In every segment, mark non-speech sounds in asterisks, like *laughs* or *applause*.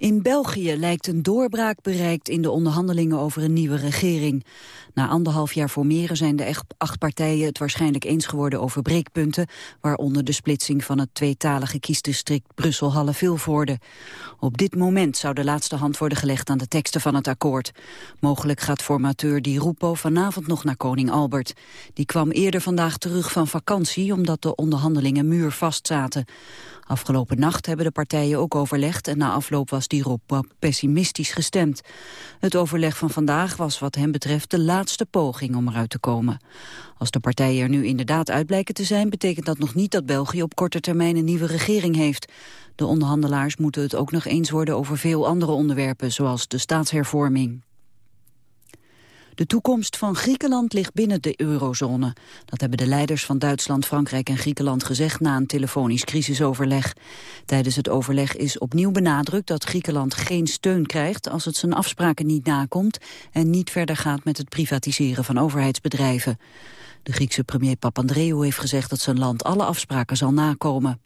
In België lijkt een doorbraak bereikt in de onderhandelingen over een nieuwe regering. Na anderhalf jaar formeren zijn de acht partijen het waarschijnlijk eens geworden over breekpunten, waaronder de splitsing van het tweetalige kiesdistrict Brussel-Halle-Vilvoorde. Op dit moment zou de laatste hand worden gelegd aan de teksten van het akkoord. Mogelijk gaat formateur Di Rupo vanavond nog naar koning Albert. Die kwam eerder vandaag terug van vakantie omdat de onderhandelingen muurvast zaten. Afgelopen nacht hebben de partijen ook overlegd en na afloop was Di Rupo pessimistisch gestemd. Het overleg van vandaag was wat hem betreft de laatste poging om eruit te komen. Als de partijen er nu inderdaad uit blijken te zijn... betekent dat nog niet dat België op korte termijn een nieuwe regering heeft. De onderhandelaars moeten het ook nog eens worden over veel andere onderwerpen... zoals de staatshervorming. De toekomst van Griekenland ligt binnen de eurozone. Dat hebben de leiders van Duitsland, Frankrijk en Griekenland gezegd na een telefonisch crisisoverleg. Tijdens het overleg is opnieuw benadrukt dat Griekenland geen steun krijgt als het zijn afspraken niet nakomt en niet verder gaat met het privatiseren van overheidsbedrijven. De Griekse premier Papandreou heeft gezegd dat zijn land alle afspraken zal nakomen.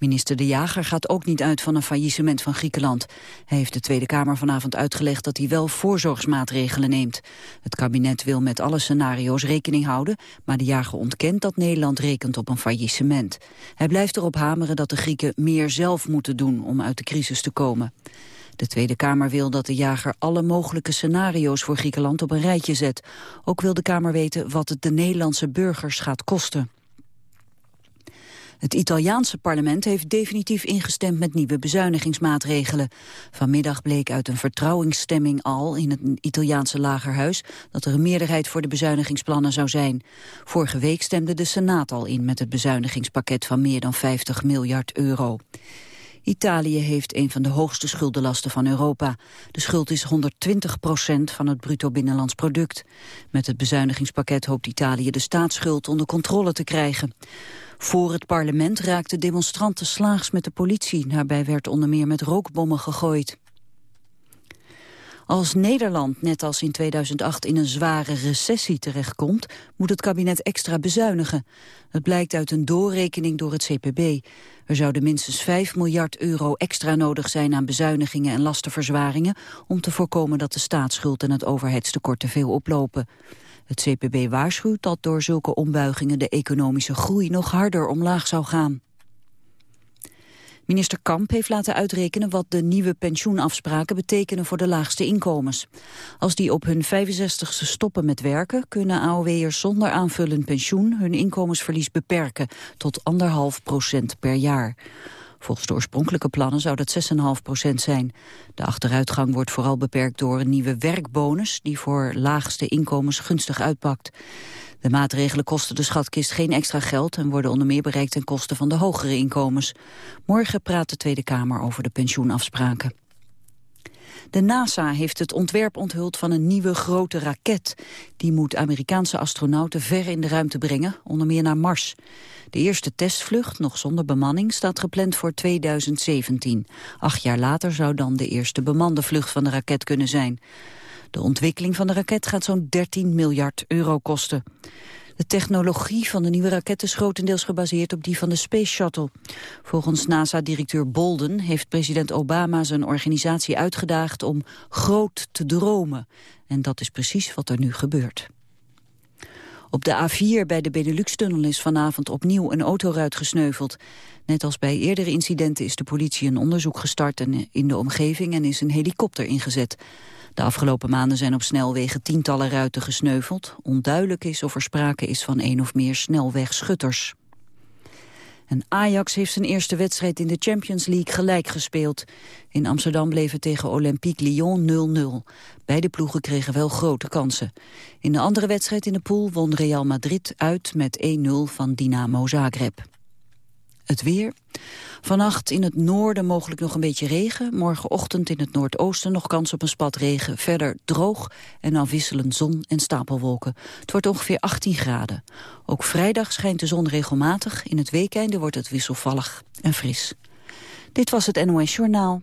Minister De Jager gaat ook niet uit van een faillissement van Griekenland. Hij heeft de Tweede Kamer vanavond uitgelegd dat hij wel voorzorgsmaatregelen neemt. Het kabinet wil met alle scenario's rekening houden, maar De Jager ontkent dat Nederland rekent op een faillissement. Hij blijft erop hameren dat de Grieken meer zelf moeten doen om uit de crisis te komen. De Tweede Kamer wil dat de jager alle mogelijke scenario's voor Griekenland op een rijtje zet. Ook wil de Kamer weten wat het de Nederlandse burgers gaat kosten. Het Italiaanse parlement heeft definitief ingestemd met nieuwe bezuinigingsmaatregelen. Vanmiddag bleek uit een vertrouwingsstemming al in het Italiaanse lagerhuis dat er een meerderheid voor de bezuinigingsplannen zou zijn. Vorige week stemde de Senaat al in met het bezuinigingspakket van meer dan 50 miljard euro. Italië heeft een van de hoogste schuldenlasten van Europa. De schuld is 120 procent van het bruto binnenlands product. Met het bezuinigingspakket hoopt Italië de staatsschuld onder controle te krijgen. Voor het parlement raakten demonstranten slaags met de politie. Daarbij werd onder meer met rookbommen gegooid. Als Nederland, net als in 2008, in een zware recessie terechtkomt, moet het kabinet extra bezuinigen. Het blijkt uit een doorrekening door het CPB. Er zouden minstens 5 miljard euro extra nodig zijn aan bezuinigingen en lastenverzwaringen om te voorkomen dat de staatsschuld en het overheidstekort te veel oplopen. Het CPB waarschuwt dat door zulke ombuigingen de economische groei nog harder omlaag zou gaan. Minister Kamp heeft laten uitrekenen wat de nieuwe pensioenafspraken betekenen voor de laagste inkomens. Als die op hun 65ste stoppen met werken, kunnen AOW'ers zonder aanvullend pensioen hun inkomensverlies beperken tot anderhalf procent per jaar. Volgens de oorspronkelijke plannen zou dat 6,5 procent zijn. De achteruitgang wordt vooral beperkt door een nieuwe werkbonus... die voor laagste inkomens gunstig uitpakt. De maatregelen kosten de schatkist geen extra geld... en worden onder meer bereikt ten koste van de hogere inkomens. Morgen praat de Tweede Kamer over de pensioenafspraken. De NASA heeft het ontwerp onthuld van een nieuwe grote raket. Die moet Amerikaanse astronauten ver in de ruimte brengen, onder meer naar Mars. De eerste testvlucht, nog zonder bemanning, staat gepland voor 2017. Acht jaar later zou dan de eerste bemande vlucht van de raket kunnen zijn. De ontwikkeling van de raket gaat zo'n 13 miljard euro kosten. De technologie van de nieuwe raket is grotendeels gebaseerd op die van de Space Shuttle. Volgens NASA-directeur Bolden heeft president Obama zijn organisatie uitgedaagd om groot te dromen. En dat is precies wat er nu gebeurt. Op de A4 bij de Benelux-tunnel is vanavond opnieuw een autoruit gesneuveld. Net als bij eerdere incidenten is de politie een onderzoek gestart in de omgeving en is een helikopter ingezet. De afgelopen maanden zijn op snelwegen tientallen ruiten gesneuveld. Onduidelijk is of er sprake is van één of meer snelwegschutters. En Ajax heeft zijn eerste wedstrijd in de Champions League gelijk gespeeld. In Amsterdam bleef het tegen Olympique Lyon 0-0. Beide ploegen kregen wel grote kansen. In de andere wedstrijd in de pool won Real Madrid uit met 1-0 van Dynamo Zagreb. Het weer. Vannacht in het noorden mogelijk nog een beetje regen. Morgenochtend in het noordoosten nog kans op een spat regen. Verder droog en afwisselend zon en stapelwolken. Het wordt ongeveer 18 graden. Ook vrijdag schijnt de zon regelmatig. In het weekende wordt het wisselvallig en fris. Dit was het NOS Journaal.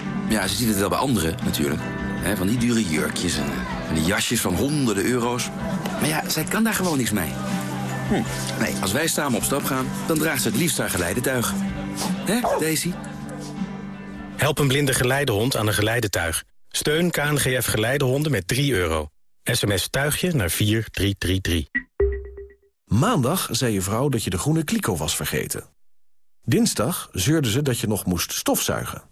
Ja, ze ziet het wel bij anderen natuurlijk. He, van die dure jurkjes en, en die jasjes van honderden euro's. Maar ja, zij kan daar gewoon niks mee. Hm. Nee, als wij samen op stap gaan, dan draagt ze het liefst haar geleidetuig. Hè, Daisy? Help een blinde geleidehond aan een geleidetuig. Steun KNGF Geleidehonden met 3 euro. SMS tuigje naar 4333. Maandag zei je vrouw dat je de groene kliko was vergeten. Dinsdag zeurde ze dat je nog moest stofzuigen.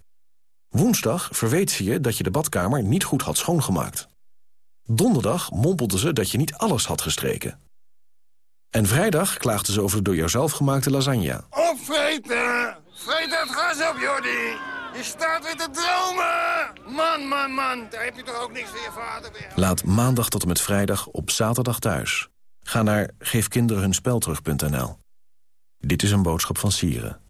Woensdag verweet ze je dat je de badkamer niet goed had schoongemaakt. Donderdag mompelde ze dat je niet alles had gestreken. En vrijdag klaagde ze over de door jouzelf gemaakte lasagne. Opvreten! Vreet het gas op, Jordi! Je staat weer te dromen! Man, man, man, daar heb je toch ook niks je vader weer. Laat maandag tot en met vrijdag op zaterdag thuis. Ga naar geefkinderenhunspelterug.nl. Dit is een boodschap van Sieren.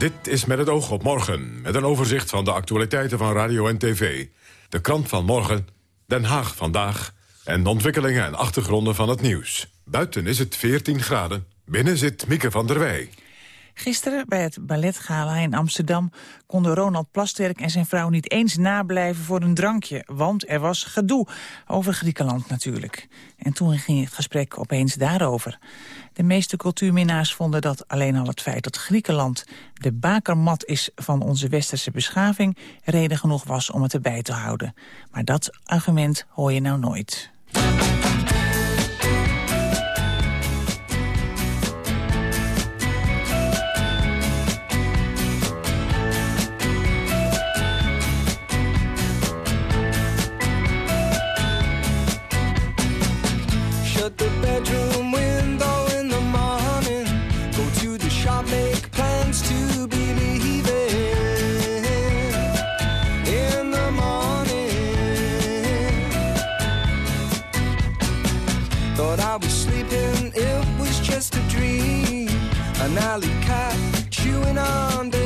Dit is met het oog op morgen, met een overzicht van de actualiteiten van radio en tv. De krant van morgen, Den Haag vandaag... en de ontwikkelingen en achtergronden van het nieuws. Buiten is het 14 graden, binnen zit Mieke van der Wij. Gisteren bij het balletgala in Amsterdam konden Ronald Plasterk en zijn vrouw niet eens nablijven voor een drankje, want er was gedoe over Griekenland natuurlijk. En toen ging het gesprek opeens daarover. De meeste cultuurminnaars vonden dat alleen al het feit dat Griekenland de bakermat is van onze westerse beschaving reden genoeg was om het erbij te houden. Maar dat argument hoor je nou nooit. Alley cat chewing on dead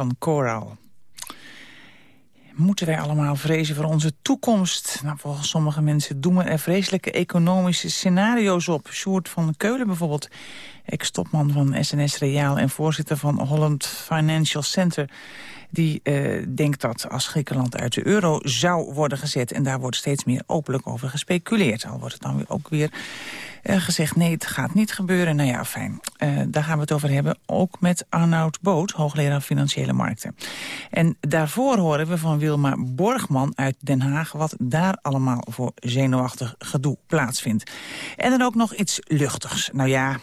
van Coral. Moeten wij allemaal vrezen voor onze toekomst? Nou, volgens sommige mensen doen we er vreselijke economische scenario's op. Sjoerd van Keulen bijvoorbeeld, ex-topman van SNS Reaal... en voorzitter van Holland Financial Center... die eh, denkt dat als Griekenland uit de euro zou worden gezet... en daar wordt steeds meer openlijk over gespeculeerd. Al wordt het dan ook weer gezegd... nee, het gaat niet gebeuren. Nou ja, fijn. Eh, daar gaan we het over hebben. Ook met Arnoud Boot, hoogleraar Financiële Markten. En daarvoor horen we van Wilma Borgman uit Den Haag... wat daar allemaal voor zenuwachtig gedoe plaatsvindt. En dan ook nog iets luchtigs. Nou ja,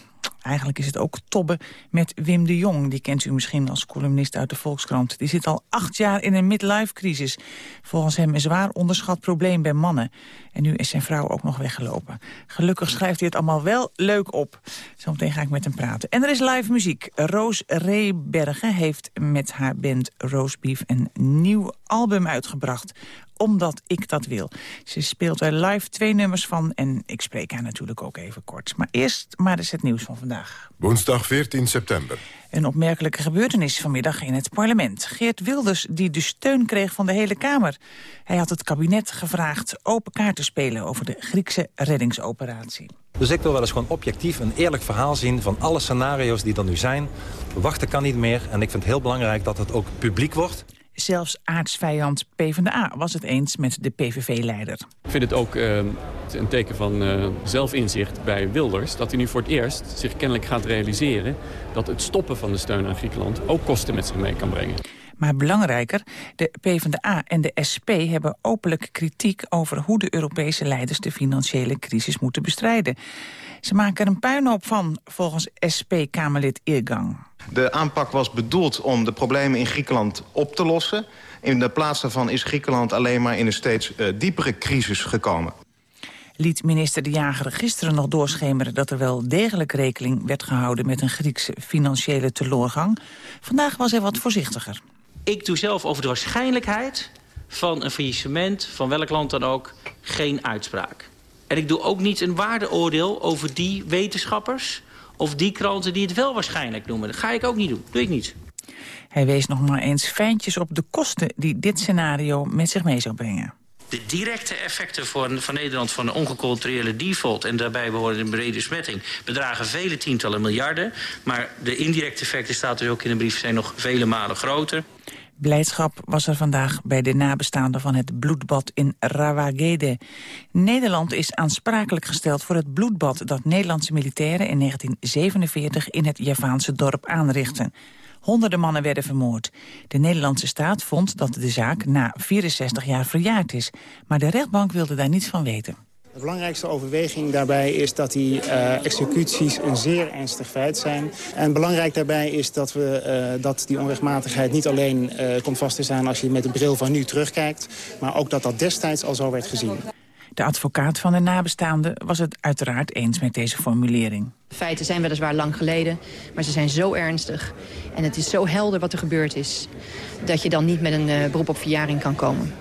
Eigenlijk is het ook tobben met Wim de Jong. Die kent u misschien als columnist uit de Volkskrant. Die zit al acht jaar in een midlife-crisis. Volgens hem een zwaar onderschat probleem bij mannen. En nu is zijn vrouw ook nog weggelopen. Gelukkig schrijft hij het allemaal wel leuk op. Zometeen ga ik met hem praten. En er is live muziek. Roos Reebergen heeft met haar band Roastbeef een nieuw album uitgebracht omdat ik dat wil. Ze speelt er live twee nummers van en ik spreek haar natuurlijk ook even kort. Maar eerst maar eens het nieuws van vandaag. Woensdag 14 september. Een opmerkelijke gebeurtenis vanmiddag in het parlement. Geert Wilders, die de steun kreeg van de hele Kamer. Hij had het kabinet gevraagd open kaart te spelen over de Griekse reddingsoperatie. Dus ik wil wel eens gewoon objectief een eerlijk verhaal zien... van alle scenario's die er nu zijn. Wachten kan niet meer en ik vind het heel belangrijk dat het ook publiek wordt. Zelfs aardsvijand PvdA was het eens met de PVV-leider. Ik vind het ook uh, een teken van uh, zelfinzicht bij Wilders... dat hij nu voor het eerst zich kennelijk gaat realiseren... dat het stoppen van de steun aan Griekenland ook kosten met zich mee kan brengen. Maar belangrijker, de PvdA en de SP hebben openlijk kritiek over hoe de Europese leiders de financiële crisis moeten bestrijden. Ze maken er een puinhoop van, volgens SP-Kamerlid Eergang. De aanpak was bedoeld om de problemen in Griekenland op te lossen. In de plaats daarvan is Griekenland alleen maar in een steeds uh, diepere crisis gekomen. Liet minister De Jager gisteren nog doorschemeren dat er wel degelijk rekening werd gehouden met een Griekse financiële teloorgang. Vandaag was hij wat voorzichtiger. Ik doe zelf over de waarschijnlijkheid van een faillissement, van welk land dan ook, geen uitspraak. En ik doe ook niet een waardeoordeel over die wetenschappers of die kranten die het wel waarschijnlijk noemen. Dat ga ik ook niet doen. Doe ik niet. Hij wees nog maar eens fijntjes op de kosten die dit scenario met zich mee zou brengen. De directe effecten voor, van Nederland van een ongecontroleerde default... en daarbij behoren een brede smetting... bedragen vele tientallen miljarden. Maar de indirecte effecten, staat dus ook in de brief... zijn nog vele malen groter. Blijdschap was er vandaag bij de nabestaanden van het bloedbad in Rawagede. Nederland is aansprakelijk gesteld voor het bloedbad dat Nederlandse militairen in 1947 in het Javaanse dorp aanrichtten. Honderden mannen werden vermoord. De Nederlandse staat vond dat de zaak na 64 jaar verjaard is. Maar de rechtbank wilde daar niets van weten. De belangrijkste overweging daarbij is dat die uh, executies een zeer ernstig feit zijn. En belangrijk daarbij is dat, we, uh, dat die onrechtmatigheid niet alleen uh, komt vast te staan als je met de bril van nu terugkijkt, maar ook dat dat destijds al zo werd gezien. De advocaat van de nabestaanden was het uiteraard eens met deze formulering. De feiten zijn weliswaar lang geleden, maar ze zijn zo ernstig. En het is zo helder wat er gebeurd is, dat je dan niet met een uh, beroep op verjaring kan komen.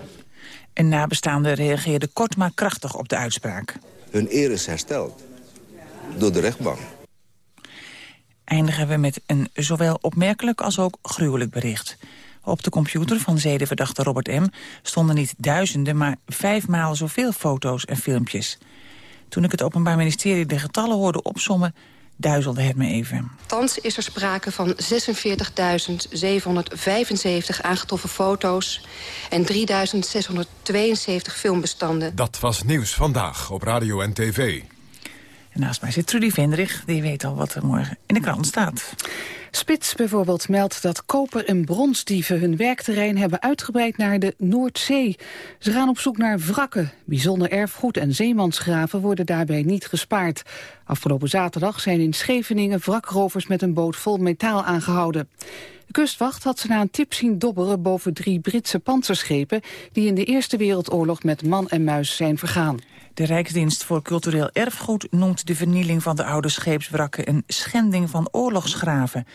Een nabestaande reageerde kort maar krachtig op de uitspraak. Hun eer is hersteld door de rechtbank. Eindigen we met een zowel opmerkelijk als ook gruwelijk bericht. Op de computer van zedenverdachte Robert M. stonden niet duizenden, maar vijfmaal zoveel foto's en filmpjes. Toen ik het Openbaar Ministerie de getallen hoorde opsommen, duizelde het me even. Thans is er sprake van 46.775 aangetroffen foto's en 3.672 filmbestanden. Dat was nieuws vandaag op Radio en TV. En naast mij zit Trudy Vendrich, die weet al wat er morgen in de krant staat. Spits bijvoorbeeld meldt dat koper- en bronsdieven hun werkterrein hebben uitgebreid naar de Noordzee. Ze gaan op zoek naar wrakken. Bijzonder erfgoed en zeemansgraven worden daarbij niet gespaard. Afgelopen zaterdag zijn in Scheveningen wrakrovers met een boot vol metaal aangehouden. De kustwacht had ze na een tip zien dobberen boven drie Britse panzerschepen... die in de Eerste Wereldoorlog met man en muis zijn vergaan. De Rijksdienst voor Cultureel Erfgoed noemt de vernieling van de oude scheepswrakken een schending van oorlogsgraven.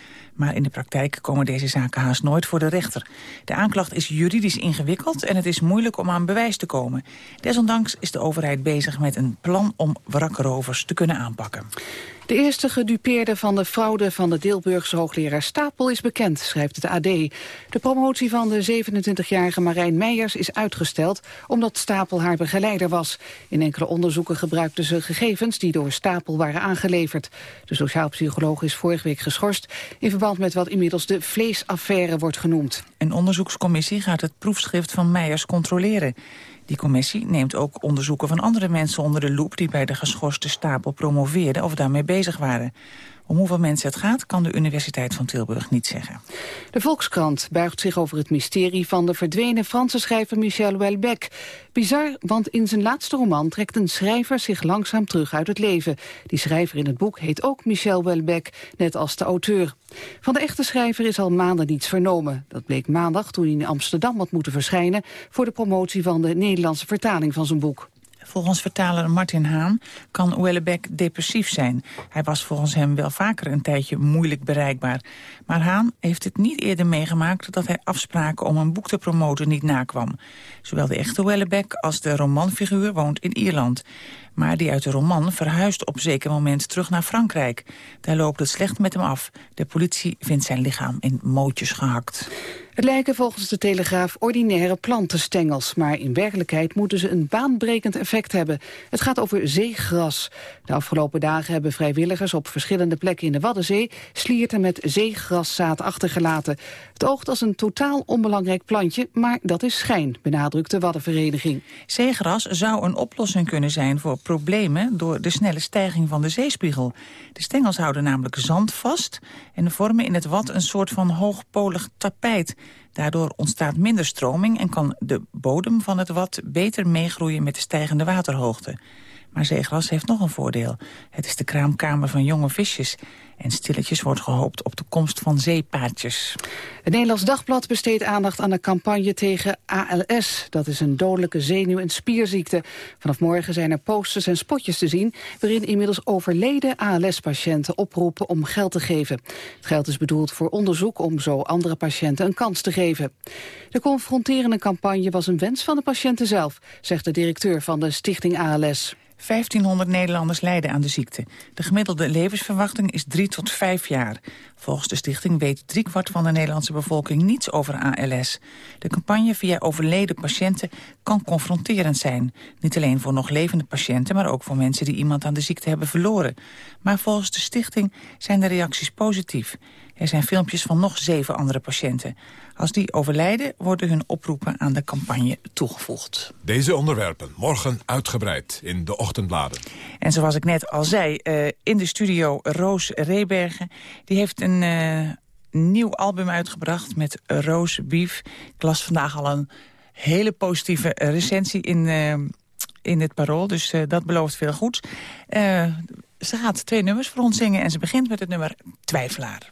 Maar in de praktijk komen deze zaken haast nooit voor de rechter. De aanklacht is juridisch ingewikkeld en het is moeilijk om aan bewijs te komen. Desondanks is de overheid bezig met een plan om wrakrovers te kunnen aanpakken. De eerste gedupeerde van de fraude van de Deelburgse hoogleraar Stapel is bekend, schrijft het AD. De promotie van de 27-jarige Marijn Meijers is uitgesteld omdat Stapel haar begeleider was. In enkele onderzoeken gebruikte ze gegevens die door Stapel waren aangeleverd. De sociaalpsycholoog is vorige week geschorst in verband met wat inmiddels de vleesaffaire wordt genoemd. Een onderzoekscommissie gaat het proefschrift van Meijers controleren. Die commissie neemt ook onderzoeken van andere mensen onder de loep... die bij de geschorste stapel promoveerden of daarmee bezig waren. Om hoeveel mensen het gaat, kan de Universiteit van Tilburg niet zeggen. De Volkskrant buigt zich over het mysterie van de verdwenen Franse schrijver Michel Houellebecq. Bizar, want in zijn laatste roman trekt een schrijver zich langzaam terug uit het leven. Die schrijver in het boek heet ook Michel Houellebecq, net als de auteur. Van de echte schrijver is al maanden niets vernomen. Dat bleek maandag toen hij in Amsterdam had moeten verschijnen... voor de promotie van de Nederlandse vertaling van zijn boek. Volgens vertaler Martin Haan kan Houellebecq depressief zijn. Hij was volgens hem wel vaker een tijdje moeilijk bereikbaar. Maar Haan heeft het niet eerder meegemaakt dat hij afspraken om een boek te promoten niet nakwam. Zowel de echte Houellebecq als de romanfiguur woont in Ierland. Maar die uit de roman verhuist op zeker moment terug naar Frankrijk. Daar loopt het slecht met hem af. De politie vindt zijn lichaam in mootjes gehakt. Het lijken volgens de Telegraaf ordinaire plantenstengels... maar in werkelijkheid moeten ze een baanbrekend effect hebben. Het gaat over zeegras. De afgelopen dagen hebben vrijwilligers op verschillende plekken in de Waddenzee... slierten met zeegraszaad achtergelaten. Het oogt als een totaal onbelangrijk plantje, maar dat is schijn... benadrukt de Waddenvereniging. Zeegras zou een oplossing kunnen zijn voor problemen... door de snelle stijging van de zeespiegel. De stengels houden namelijk zand vast... en vormen in het wad een soort van hoogpolig tapijt... Daardoor ontstaat minder stroming en kan de bodem van het wad beter meegroeien met de stijgende waterhoogte. Maar zeegras heeft nog een voordeel. Het is de kraamkamer van jonge visjes. En stilletjes wordt gehoopt op de komst van zeepaardjes. Het Nederlands Dagblad besteedt aandacht aan de campagne tegen ALS. Dat is een dodelijke zenuw- en spierziekte. Vanaf morgen zijn er posters en spotjes te zien... waarin inmiddels overleden ALS-patiënten oproepen om geld te geven. Het geld is bedoeld voor onderzoek om zo andere patiënten een kans te geven. De confronterende campagne was een wens van de patiënten zelf... zegt de directeur van de stichting ALS. 1500 Nederlanders lijden aan de ziekte. De gemiddelde levensverwachting is 3 tot 5 jaar. Volgens de stichting weet driekwart van de Nederlandse bevolking niets over ALS. De campagne via overleden patiënten kan confronterend zijn. Niet alleen voor nog levende patiënten, maar ook voor mensen die iemand aan de ziekte hebben verloren. Maar volgens de stichting zijn de reacties positief. Er zijn filmpjes van nog zeven andere patiënten. Als die overlijden, worden hun oproepen aan de campagne toegevoegd. Deze onderwerpen morgen uitgebreid in de ochtendbladen. En zoals ik net al zei, uh, in de studio Roos Rebergen. Die heeft een uh, nieuw album uitgebracht met Roos Beef. Ik las vandaag al een hele positieve recensie in, uh, in het Parool. Dus dat belooft veel goeds. ze gaat twee nummers voor ons zingen en ze begint met het nummer Twijfelaar.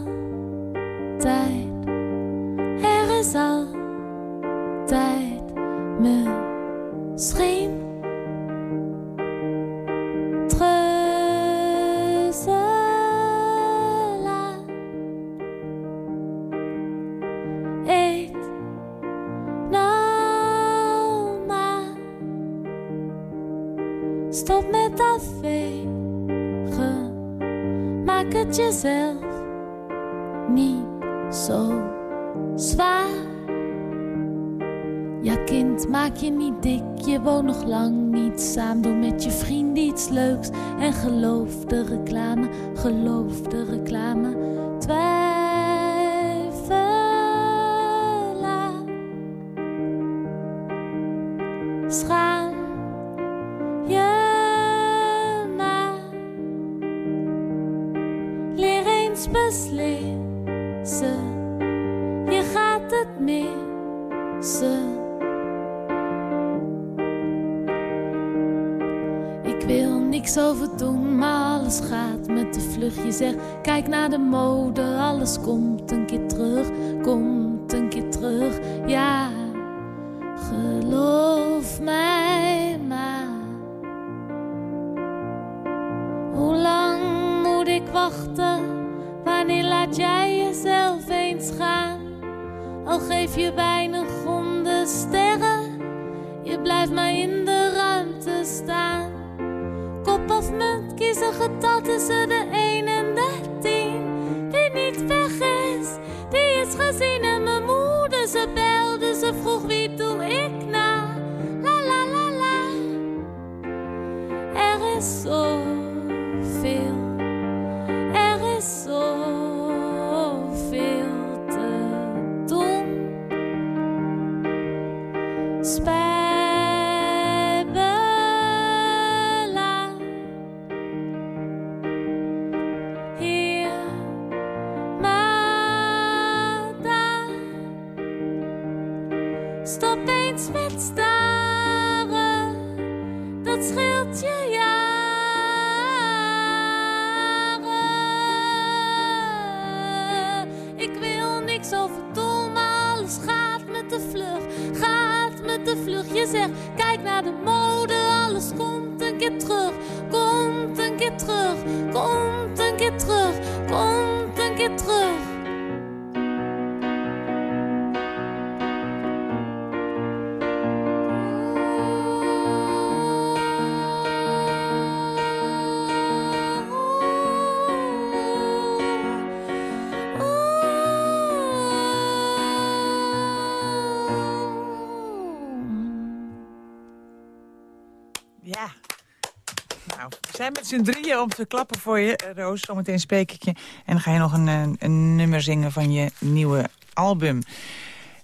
met z'n drieën om te klappen voor je, eh, Roos. Zometeen spreek ik je. En dan ga je nog een, eh, een nummer zingen van je nieuwe album.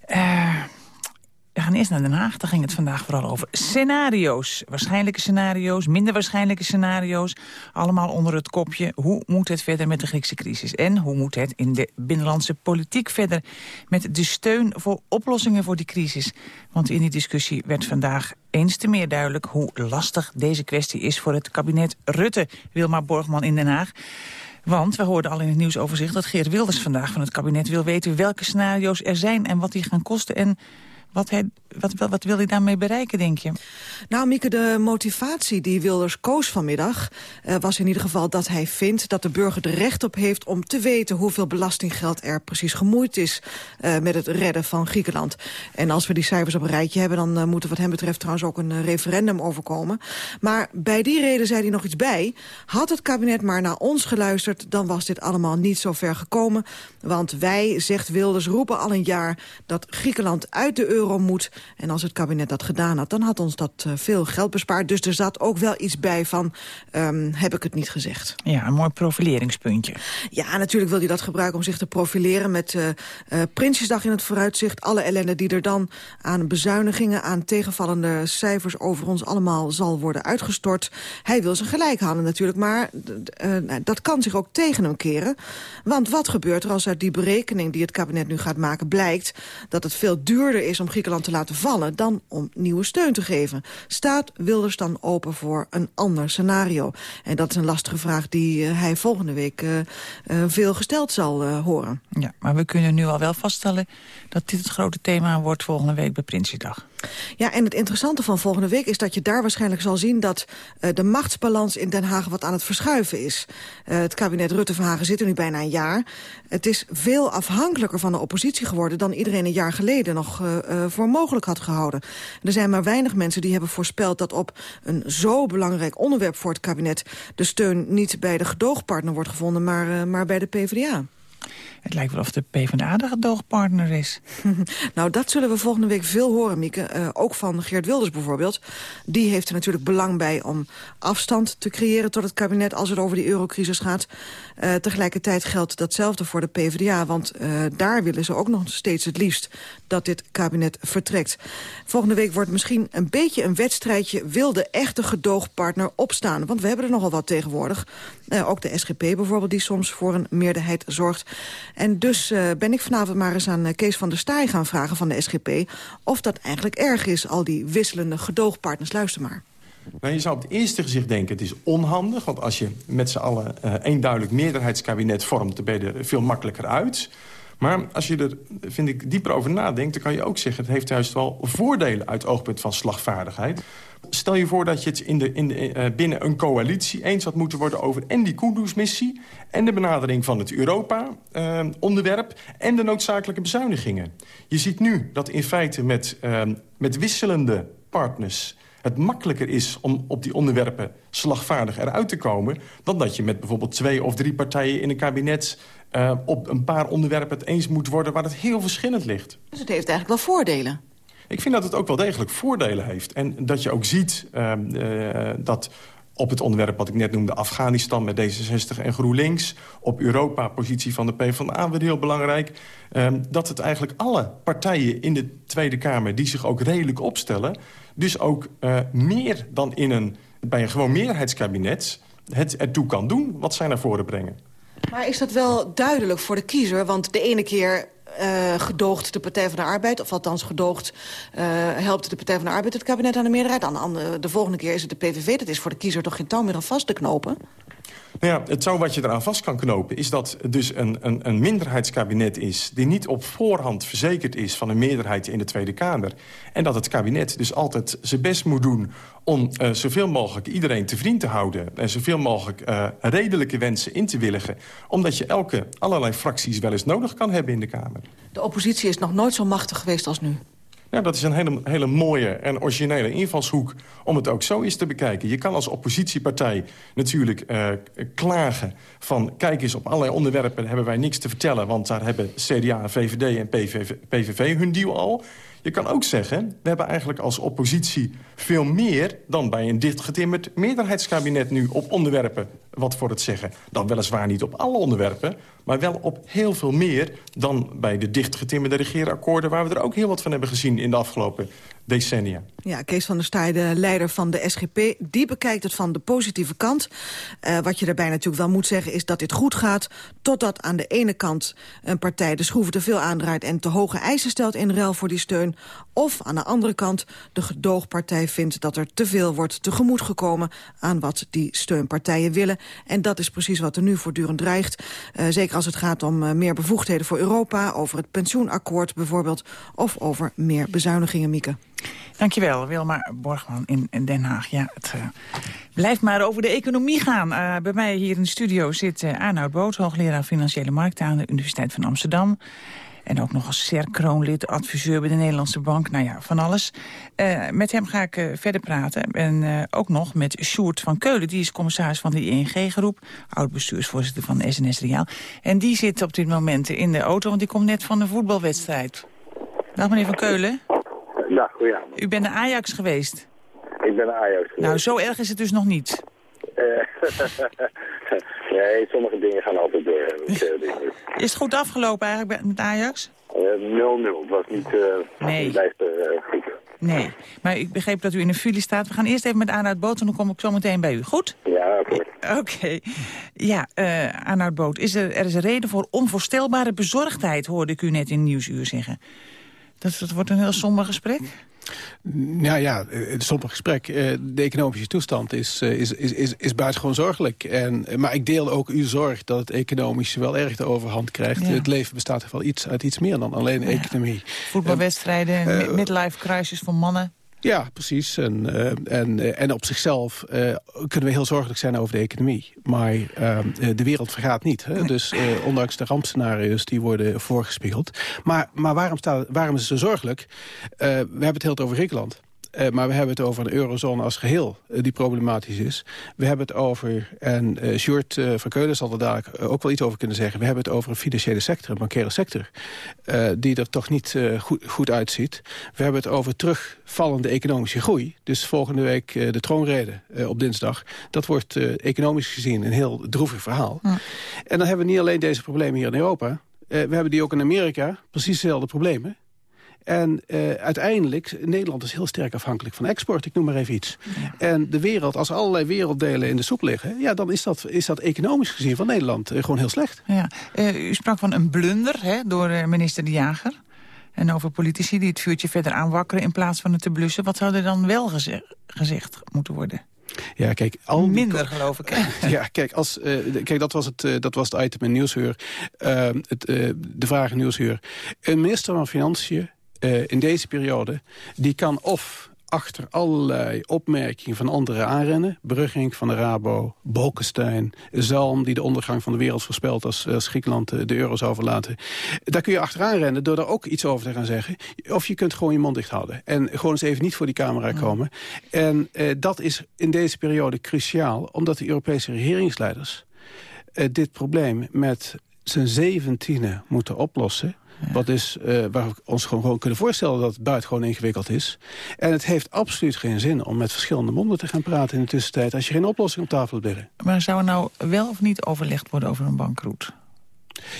Eh, we gaan eerst naar Den Haag. Daar ging het vandaag vooral over scenario's. Waarschijnlijke scenario's, minder waarschijnlijke scenario's. Allemaal onder het kopje. Hoe moet het verder met de Griekse crisis? En hoe moet het in de binnenlandse politiek verder... met de steun voor oplossingen voor die crisis? Want in die discussie werd vandaag eens te meer duidelijk... hoe lastig deze kwestie is voor het kabinet Rutte. Wilma Borgman in Den Haag. Want we hoorden al in het nieuwsoverzicht dat Geert Wilders vandaag van het kabinet wil weten welke scenario's er zijn en wat die gaan kosten. En wat, wat, wat, wil hij daarmee bereiken, denk je? Nou, Mieke, de motivatie die Wilders koos vanmiddag... Uh, was in ieder geval dat hij vindt dat de burger er recht op heeft... om te weten hoeveel belastinggeld er precies gemoeid is... Uh, met het redden van Griekenland. En als we die cijfers op een rijtje hebben... dan uh, moet er wat hem betreft trouwens ook een referendum overkomen. Maar bij die reden zei hij nog iets bij. Had het kabinet maar naar ons geluisterd... dan was dit allemaal niet zo ver gekomen. Want wij, zegt Wilders, roepen al een jaar... dat Griekenland uit de euro moet. En als het kabinet dat gedaan had, dan had ons dat uh, veel geld bespaard. Dus er zat ook wel iets bij van, um, heb ik het niet gezegd. Ja, een mooi profileringspuntje. Ja, natuurlijk wil hij dat gebruiken om zich te profileren... met uh, uh, Prinsjesdag in het vooruitzicht. Alle ellende die er dan aan bezuinigingen... aan tegenvallende cijfers over ons allemaal zal worden uitgestort. Hij wil zijn gelijk halen natuurlijk, maar dat kan zich ook tegen hem keren. Want wat gebeurt er als uit die berekening die het kabinet nu gaat maken... blijkt dat het veel duurder is om Griekenland te laten vallen... dan om nieuwe steun te geven. Staat Wilders dan open voor een ander scenario? En dat is een lastige vraag die uh, hij volgende week uh, uh, veel gesteld zal horen. Ja, maar we kunnen nu al wel vaststellen... dat dit het grote thema wordt volgende week bij Prinsjesdag. Ja, en het interessante van volgende week is dat je daar waarschijnlijk zal zien... dat uh, de machtsbalans in Den Haag wat aan het verschuiven is. Uh, het kabinet Rutte-Verhagen zit er nu bijna een jaar. Het is veel afhankelijker van de oppositie geworden... dan iedereen een jaar geleden nog uh, voor mogelijk had gehouden. Er zijn maar weinig mensen die hebben voorspeld... dat op een zo belangrijk onderwerp voor het kabinet... de steun niet bij de gedoogpartner wordt gevonden, maar, maar bij de PvdA. Het lijkt wel of de PvdA de gedoogpartner is. *laughs* nou, dat zullen we volgende week veel horen, Mieke. Eh, ook van Geert Wilders bijvoorbeeld. Die heeft er natuurlijk belang bij om afstand te creëren tot het kabinet... als het over die eurocrisis gaat. Uh, tegelijkertijd geldt datzelfde voor de PvdA. Want uh, daar willen ze ook nog steeds het liefst dat dit kabinet vertrekt. Volgende week wordt misschien een beetje een wedstrijdje... wil de echte gedoogpartner opstaan? Want we hebben er nogal wat tegenwoordig. ook de SGP bijvoorbeeld, die soms voor een meerderheid zorgt. En dus uh, ben ik vanavond maar eens aan uh, Kees van der Staaij gaan vragen van de SGP... of dat eigenlijk erg is, al die wisselende gedoogpartners. Luister maar. Nou, je zou op het eerste gezicht denken, het is onhandig. Want als je met z'n allen uh, één duidelijk meerderheidskabinet vormt... dan ben je er veel makkelijker uit. Maar als je er, vind ik, dieper over nadenkt... dan kan je ook zeggen, het heeft juist wel voordelen... uit oogpunt van slagvaardigheid. Stel je voor dat je het in de, in de, uh, binnen een coalitie eens had moeten worden... over en die Kunduz-missie en de benadering van het Europa-onderwerp... Uh, en de noodzakelijke bezuinigingen. Je ziet nu dat in feite met, uh, met wisselende partners het makkelijker is om op die onderwerpen slagvaardig eruit te komen... dan dat je met bijvoorbeeld twee of drie partijen in een kabinet... Op een paar onderwerpen het eens moet worden waar het heel verschillend ligt. Dus het heeft eigenlijk wel voordelen? Ik vind dat het ook wel degelijk voordelen heeft. En dat je ook ziet uh, uh, dat op het onderwerp wat ik net noemde... Afghanistan met D66 en GroenLinks... op Europa, positie van de PvdA weer heel belangrijk... Uh, dat het eigenlijk alle partijen in de Tweede Kamer... die zich ook redelijk opstellen... dus ook uh, meer dan in een, bij een gewoon meerderheidskabinet... het ertoe kan doen wat zij naar voren brengen. Maar is dat wel duidelijk voor de kiezer? Want de ene keer uh, gedoogt de Partij van de Arbeid... of althans gedoogt uh, helpt de Partij van de Arbeid het kabinet aan de meerderheid. Dan, de, de volgende keer is het de PVV. Dat is voor de kiezer toch geen touw meer aan vast te knopen? Nou ja, het zou wat je eraan vast kan knopen... is dat het dus een, een, een minderheidskabinet is... die niet op voorhand verzekerd is van een meerderheid in de Tweede Kamer. En dat het kabinet dus altijd zijn best moet doen... om uh, zoveel mogelijk iedereen te vriend te houden... en zoveel mogelijk uh, redelijke wensen in te willigen. Omdat je elke, allerlei fracties wel eens nodig kan hebben in de Kamer. De oppositie is nog nooit zo machtig geweest als nu. Ja, dat is een hele, hele mooie en originele invalshoek om het ook zo eens te bekijken. Je kan als oppositiepartij natuurlijk uh, klagen van... kijk eens, op allerlei onderwerpen hebben wij niks te vertellen... want daar hebben CDA, VVD en PVV, PVV hun deal al. Je kan ook zeggen, we hebben eigenlijk als oppositie veel meer... dan bij een dichtgetimmerd meerderheidskabinet nu op onderwerpen wat voor het zeggen. Dan weliswaar niet op alle onderwerpen, maar wel op heel veel meer... dan bij de dichtgetimmerde regeerakkoorden... waar we er ook heel wat van hebben gezien in de afgelopen decennia. Ja, Kees van der Staaij, de leider van de SGP, die bekijkt het van de positieve kant. Uh, wat je daarbij natuurlijk wel moet zeggen is dat dit goed gaat... totdat aan de ene kant een partij de schroeven te veel aandraait... en te hoge eisen stelt in ruil voor die steun. Of aan de andere kant de gedoogpartij vindt dat er te veel wordt tegemoetgekomen... aan wat die steunpartijen willen. En dat is precies wat er nu voortdurend dreigt. Uh, zeker als het gaat om uh, meer bevoegdheden voor Europa... over het pensioenakkoord bijvoorbeeld... of over meer bezuinigingen, Mieke. Dankjewel, Wilma Borgman in Den Haag. Ja, het uh, blijft maar over de economie gaan. Bij mij hier in de studio zit uh, Arnoud Boot, hoogleraar Financiële Markten aan de Universiteit van Amsterdam. En ook nog als SER-kroonlid, adviseur bij de Nederlandse Bank. Nou ja, van alles. Uh, met hem ga ik uh, verder praten. En uh, ook nog met Sjoerd van Keulen. Die is commissaris van de ING-groep. Oud-bestuursvoorzitter van SNS Reaal. En die zit op dit moment in de auto, want die komt net van een voetbalwedstrijd. Dag meneer van Keulen. Ja, goedenavond. U bent naar Ajax geweest? Ik ben naar Ajax geweest. Nou, zo erg is het dus nog niet. *laughs* nee, sommige dingen gaan altijd door. *laughs* is het goed afgelopen eigenlijk met Ajax? 0-0. Uh, het was niet uh, nee. blijft, goed. Nee, maar ik begreep dat u in een file staat. We gaan eerst even met Arnoud Boot en dan kom ik zo meteen bij u. Goed? Ja, oké. *laughs* Oké. Okay. Ja, uh, Arnoud Boot, is er, er is een reden voor onvoorstelbare bezorgdheid, hoorde ik u net in Nieuwsuur zeggen. Dat, dat wordt een heel somber gesprek? Nou ja, het somber gesprek. De economische toestand is, is, is, is, is buitengewoon zorgelijk. En, maar ik deel ook uw zorg dat het economisch wel erg de overhand krijgt. Ja. Het leven bestaat wel iets, uit iets meer dan alleen ja. economie. Voetbalwedstrijden, uh, midlife crisis voor mannen. Ja, precies. En, uh, en, uh, en op zichzelf uh, kunnen we heel zorgelijk zijn over de economie. Maar de wereld vergaat niet. Hè? Dus ondanks de rampscenario's die worden voorgespiegeld. Maar, maar waarom, staat, waarom is het zo zorgelijk? we hebben het heel over Griekenland. Eh, maar we hebben het over een eurozone als geheel eh, die problematisch is. We hebben het over, en uh, Sjoerd uh, van Keulen zal er dadelijk ook wel iets over kunnen zeggen... we hebben het over een financiële sector, een bankaire sector... die er toch niet goed, goed, uitziet. We hebben het over terugvallende economische groei. Dus volgende week de troonrede op dinsdag. Dat wordt economisch gezien een heel droevig verhaal. Ja. En dan hebben we niet alleen deze problemen hier in Europa... we hebben die ook in Amerika, precies dezelfde problemen. En uh, uiteindelijk, Nederland is heel sterk afhankelijk van export, ik noem maar even iets. Ja. En de wereld, als allerlei werelddelen in de soep liggen... ja, dan is dat, is dat economisch gezien van Nederland uh, gewoon heel slecht. Ja. Uh, u sprak van een blunder hè, door minister De Jager. En over politici die het vuurtje verder aanwakkeren in plaats van het te blussen. Wat zou er dan wel geze gezegd moeten worden? Ja, kijk, al Minder, geloof ik. *laughs* ja, kijk, als, uh, kijk dat, was het, uh, dat was het item in Nieuwsuur. Uh, het, de vraag in Nieuwsuur. Een minister van Financiën uh, in deze periode... die kan of achter allerlei opmerkingen van anderen aanrennen. Brugging van de Rabo, Bolkestein, Zalm... die de ondergang van de wereld voorspelt als, als Griekenland de euro zou verlaten. Daar kun je achteraan rennen door daar ook iets over te gaan zeggen. Of je kunt gewoon je mond dicht houden. En gewoon eens even niet voor die camera komen. En uh, dat is in deze periode cruciaal... omdat de Europese regeringsleiders uh, dit probleem met zijn zeventienen moeten oplossen... Wat is, uh, waar we ons gewoon, gewoon kunnen voorstellen dat het buitengewoon ingewikkeld is. En het heeft absoluut geen zin om met verschillende monden te gaan praten in de tussentijd... als je geen oplossing op tafel hebt. Maar zou er nou wel of niet overlegd worden over een bankroet?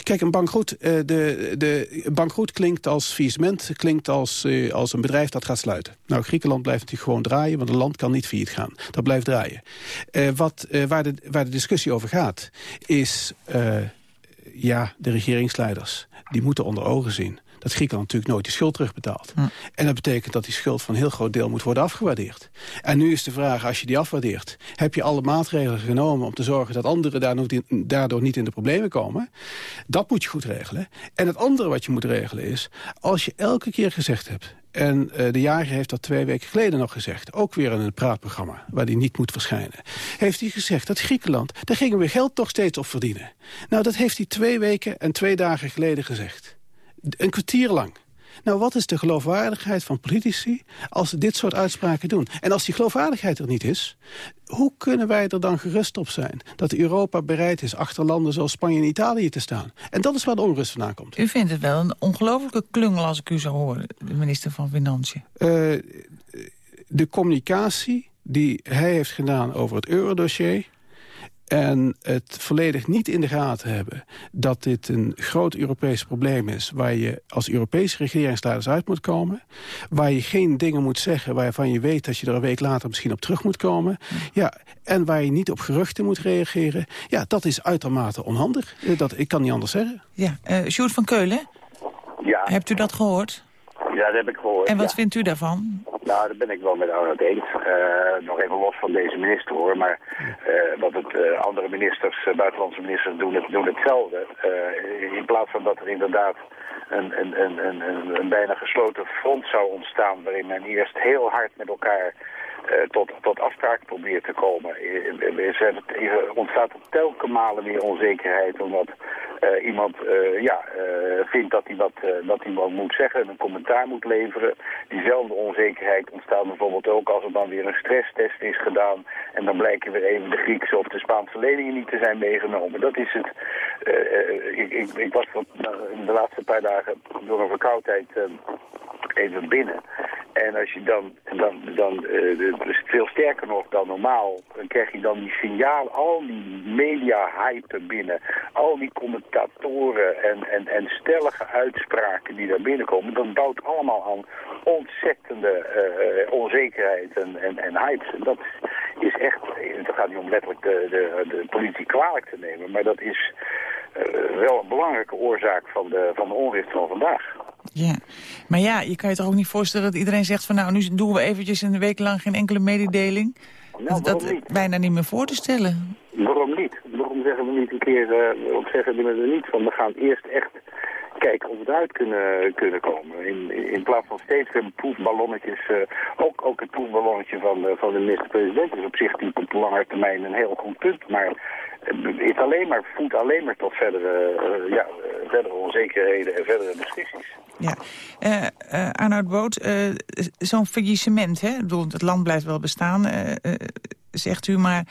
Kijk, een bankroet, uh, de, de, een bankroet klinkt als faillissement, klinkt als, uh, als een bedrijf dat gaat sluiten. Nou, Griekenland blijft natuurlijk gewoon draaien, want een land kan niet failliet gaan. Dat blijft draaien. Uh, wat, waar, de, waar de discussie over gaat, is ja, de regeringsleiders die moeten onder ogen zien dat Griekenland natuurlijk nooit die schuld terugbetaalt. Hm. En dat betekent dat die schuld van een heel groot deel moet worden afgewaardeerd. En nu is de vraag, als je die afwaardeert... heb je alle maatregelen genomen om te zorgen dat anderen daardoor niet in de problemen komen? Dat moet je goed regelen. En het andere wat je moet regelen is... als je elke keer gezegd hebt... En uh, de jager heeft dat twee weken geleden nog gezegd. Ook weer in een praatprogramma, waar hij niet moet verschijnen. Heeft hij gezegd dat Griekenland, daar gingen we geld toch steeds op verdienen. Nou, dat heeft hij twee weken en twee dagen geleden gezegd. Een kwartier lang. Nou, wat is de geloofwaardigheid van politici als ze dit soort uitspraken doen? En als die geloofwaardigheid er niet is, hoe kunnen wij er dan gerust op zijn... dat Europa bereid is achter landen zoals Spanje en Italië te staan? En dat is waar de onrust vandaan komt. U vindt het wel een ongelofelijke klungel als ik u zo hoor, de minister van Financiën. Uh, de communicatie die hij heeft gedaan over het eurodossier en het volledig niet in de gaten hebben dat dit een groot Europees probleem is... waar je als Europese regeringsleiders uit moet komen... waar je geen dingen moet zeggen waarvan je weet dat je er een week later misschien op terug moet komen... Ja, en waar je niet op geruchten moet reageren... ja, dat is uitermate onhandig. Dat, ik kan niet anders zeggen. Ja, uh, Sjoerd van Keulen, ja. hebt u dat gehoord? Ja, dat heb ik gehoord. En wat ja. vindt u daarvan? Nou, daar ben ik wel met Arnold eens. Uh, nog even los van deze minister hoor. Maar uh, wat het uh, andere ministers, buitenlandse ministers doen, het, doen hetzelfde. in plaats van dat er inderdaad een, een, een, een, een bijna gesloten front zou ontstaan... waarin men eerst heel hard met elkaar tot, tot afspraak probeert te komen. Er ontstaat op telke malen weer onzekerheid omdat uh, iemand uh, ja, vindt dat hij wat, dat hij moet zeggen, een commentaar moet leveren. Diezelfde onzekerheid ontstaat bijvoorbeeld ook als er dan weer een stresstest is gedaan en dan blijken weer even de Griekse of de Spaanse leningen niet te zijn meegenomen. Dat is het. ik, ik, ik was de laatste paar dagen door een verkoudheid even binnen. En als je dan, dan, dan veel sterker nog dan normaal, dan krijg je dan die signalen, al die media-hype binnen, al die commentatoren en, en, en stellige uitspraken die daar binnenkomen, dat bouwt allemaal aan ontzettende uh, onzekerheid en, en, en hypes. En dat is echt, het gaat niet om letterlijk de, de, de politie kwalijk te nemen, maar dat is uh, wel een belangrijke oorzaak van de, van de onrust van vandaag. Ja, maar ja, je kan je toch ook niet voorstellen dat iedereen zegt van nou, nu doen we eventjes een week lang geen enkele mededeling. Nou, dat is bijna niet meer voor te stellen. Waarom niet? Zeggen we niet een keer, uh, of zeggen we er niet van, we gaan eerst echt kijken of we eruit kunnen, kunnen komen. In, in plaats van steeds weer proefballonnetjes, uh, ook, ook het proefballonnetje van, uh, van de minister-president is op zich op de lange termijn een heel goed punt, maar het alleen maar, voedt alleen maar tot verdere, ja, verdere onzekerheden en verdere discussies. Ja, Arnoud Boot, zo'n faillissement, hè? Ik het land blijft wel bestaan, zegt u, maar...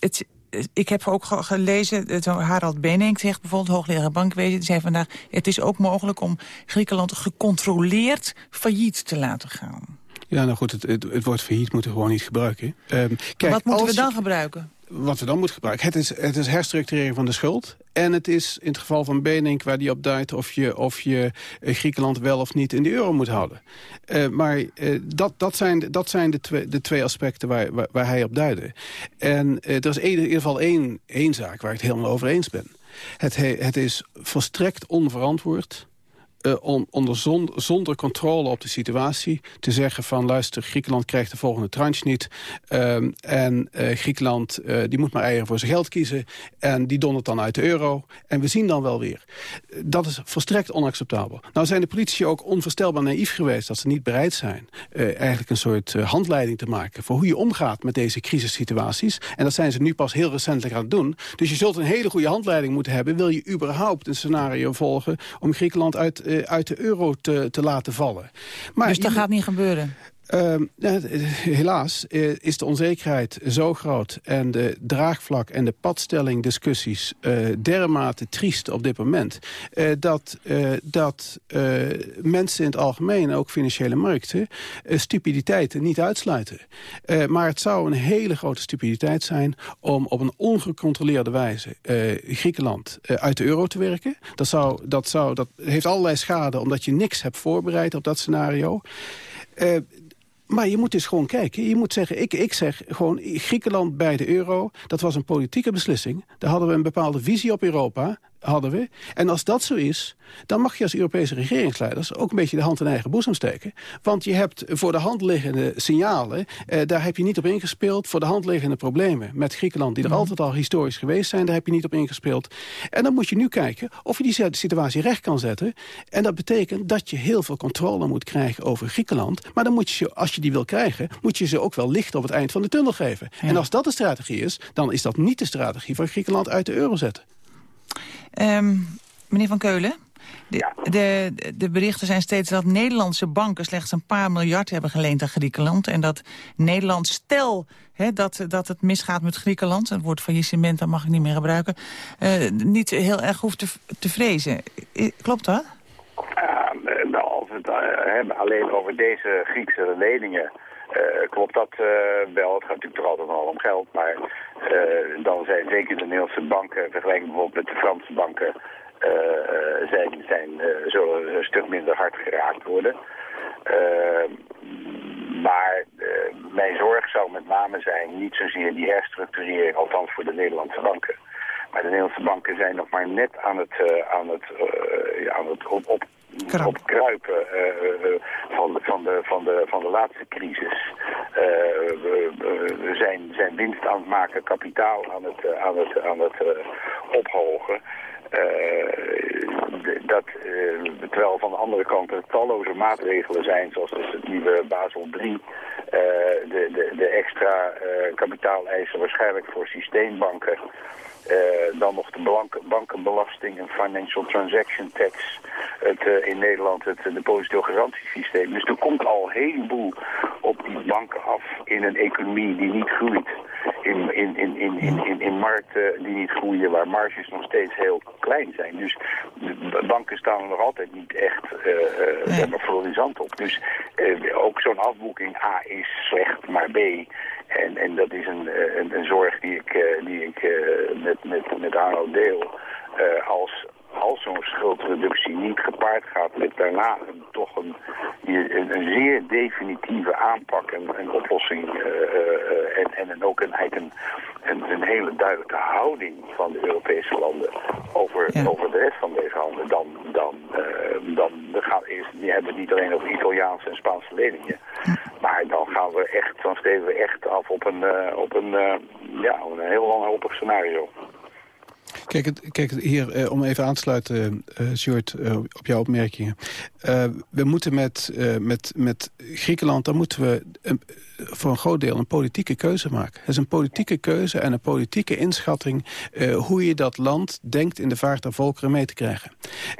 Het, het, ik heb ook gelezen, Harald Benink zegt bijvoorbeeld, hoogleraar bankwezen, die zei vandaag, het is ook mogelijk om Griekenland gecontroleerd failliet te laten gaan. Ja, nou goed, het, het, het woord failliet moeten we gewoon niet gebruiken. Um, kijk, Wat moeten we dan gebruiken? Wat we dan moeten gebruiken, het is, het is herstructurering van de schuld. En het is in het geval van Benink waar die op duidt... of je, of je Griekenland wel of niet in de euro moet houden. Uh, maar uh, dat, dat zijn, dat zijn de, twee, de twee aspecten waar, waar, waar hij op duidde. En uh, er is in ieder geval één, één zaak waar ik het helemaal over eens ben. Het, het is volstrekt onverantwoord uh, om onder zon, zonder controle op de situatie te zeggen van... luister, Griekenland krijgt de volgende tranche niet. Um, en uh, Griekenland uh, die moet maar eigen voor zijn geld kiezen. En die dondert dan uit de euro. En we zien dan wel weer. Dat is volstrekt onacceptabel. Nou zijn de politici ook onvoorstelbaar naïef geweest... dat ze niet bereid zijn eigenlijk een soort handleiding te maken... voor hoe je omgaat met deze crisissituaties. En dat zijn ze nu pas heel recentelijk aan het doen. Dus je zult een hele goede handleiding moeten hebben... wil je überhaupt een scenario volgen om Griekenland uit uit de euro te, te laten vallen. Maar dus dat gaat niet gebeuren? Uh, helaas is de onzekerheid zo groot en de draagvlak en de padstelling discussies uh, dermate triest op dit moment, uh, dat, uh, dat mensen in het algemeen, ook financiële markten, stupiditeiten niet uitsluiten. maar het zou een hele grote stupiditeit zijn om op een ongecontroleerde wijze Griekenland uit de euro te werken. Dat, zou, dat, zou, dat heeft allerlei schade omdat je niks hebt voorbereid op dat scenario. Maar je moet dus gewoon kijken. Je moet zeggen, ik, ik zeg gewoon Griekenland bij de euro. Dat was een politieke beslissing. Daar hadden we een bepaalde visie op Europa hadden we. En als dat zo is, dan mag je als Europese regeringsleiders... ook een beetje de hand in eigen boezem steken. Want je hebt voor de hand liggende signalen... Eh, daar heb je niet op ingespeeld. Voor de hand liggende problemen met Griekenland... die er mhm. altijd al historisch geweest zijn, daar heb je niet op ingespeeld. En dan moet je nu kijken of je die situatie recht kan zetten. En dat betekent dat je heel veel controle moet krijgen over Griekenland. Maar dan moet je, als je die wil krijgen... moet je ze ook wel licht op het eind van de tunnel geven. En als dat de strategie is, dan is dat niet de strategie... van Griekenland uit de euro zetten. Um, meneer Van Keulen, de, de, de, berichten zijn steeds dat Nederlandse banken slechts een paar miljard hebben geleend aan Griekenland. En dat Nederland, stel hè, dat, dat het misgaat met Griekenland, het woord faillissement, dat mag ik niet meer gebruiken, uh, niet heel erg hoeft te, te vrezen. Klopt dat? Nou, als we het uh, hebben alleen over deze Griekse leningen uh, klopt dat wel. Het gaat natuurlijk toch altijd wel om geld. Maar uh, dan zijn zeker de Nederlandse banken, vergelijking bijvoorbeeld met de Franse banken, zijn, zijn, zullen een stuk minder hard geraakt worden. maar mijn zorg zou met name zijn niet zozeer die herstructurering, althans voor de Nederlandse banken. Maar de Nederlandse banken zijn nog maar net aan het, aan het, ja, aan het op, op op kruipen uh, van, de, van, de, van, de, van de laatste crisis. Uh, we, zijn, zijn winst aan het maken, kapitaal aan het, aan het, aan het ophogen. dat, terwijl van de andere kant er talloze maatregelen zijn, zoals dus het nieuwe Basel 3, de, de, de extra kapitaaleisen waarschijnlijk voor systeembanken, uh, dan nog de bankenbelasting en financial transaction tax. Het, in Nederland het depositogarantiesysteem. Dus er komt al een heleboel op die banken af in een economie die niet groeit. In, in, in, in, in, in, in markten die niet groeien, waar marges nog steeds heel klein zijn. Dus de banken staan er nog altijd niet echt uh, florisant op. Dus ook zo'n afboeking A is slecht, maar B en, en dat is een, eh, een, een zorg die ik, eh, die ik eh, met, met, met Arno deel. als als zo'n schuldreductie niet gepaard gaat met daarna een, toch een, een, een, zeer definitieve aanpak en een oplossing uh, uh, en, en ook een, een, een, hele duidelijke houding van de Europese landen over, over de rest van deze handen, dan, dan, uh, dan de gaan, is, die hebben het niet alleen over Italiaanse en Spaanse leningen, maar dan gaan we echt, dan steven we echt af op een, op een, ja, een heel wanhopig scenario. Kijk, het, kijk hier, eh, om even aan te sluiten, eh, op jouw opmerkingen. We moeten met, met, met Griekenland, dan moeten we voor een groot deel een politieke keuze maken. Het is een politieke keuze en een politieke inschatting... eh, hoe je dat land denkt in de vaart der volkeren mee te krijgen.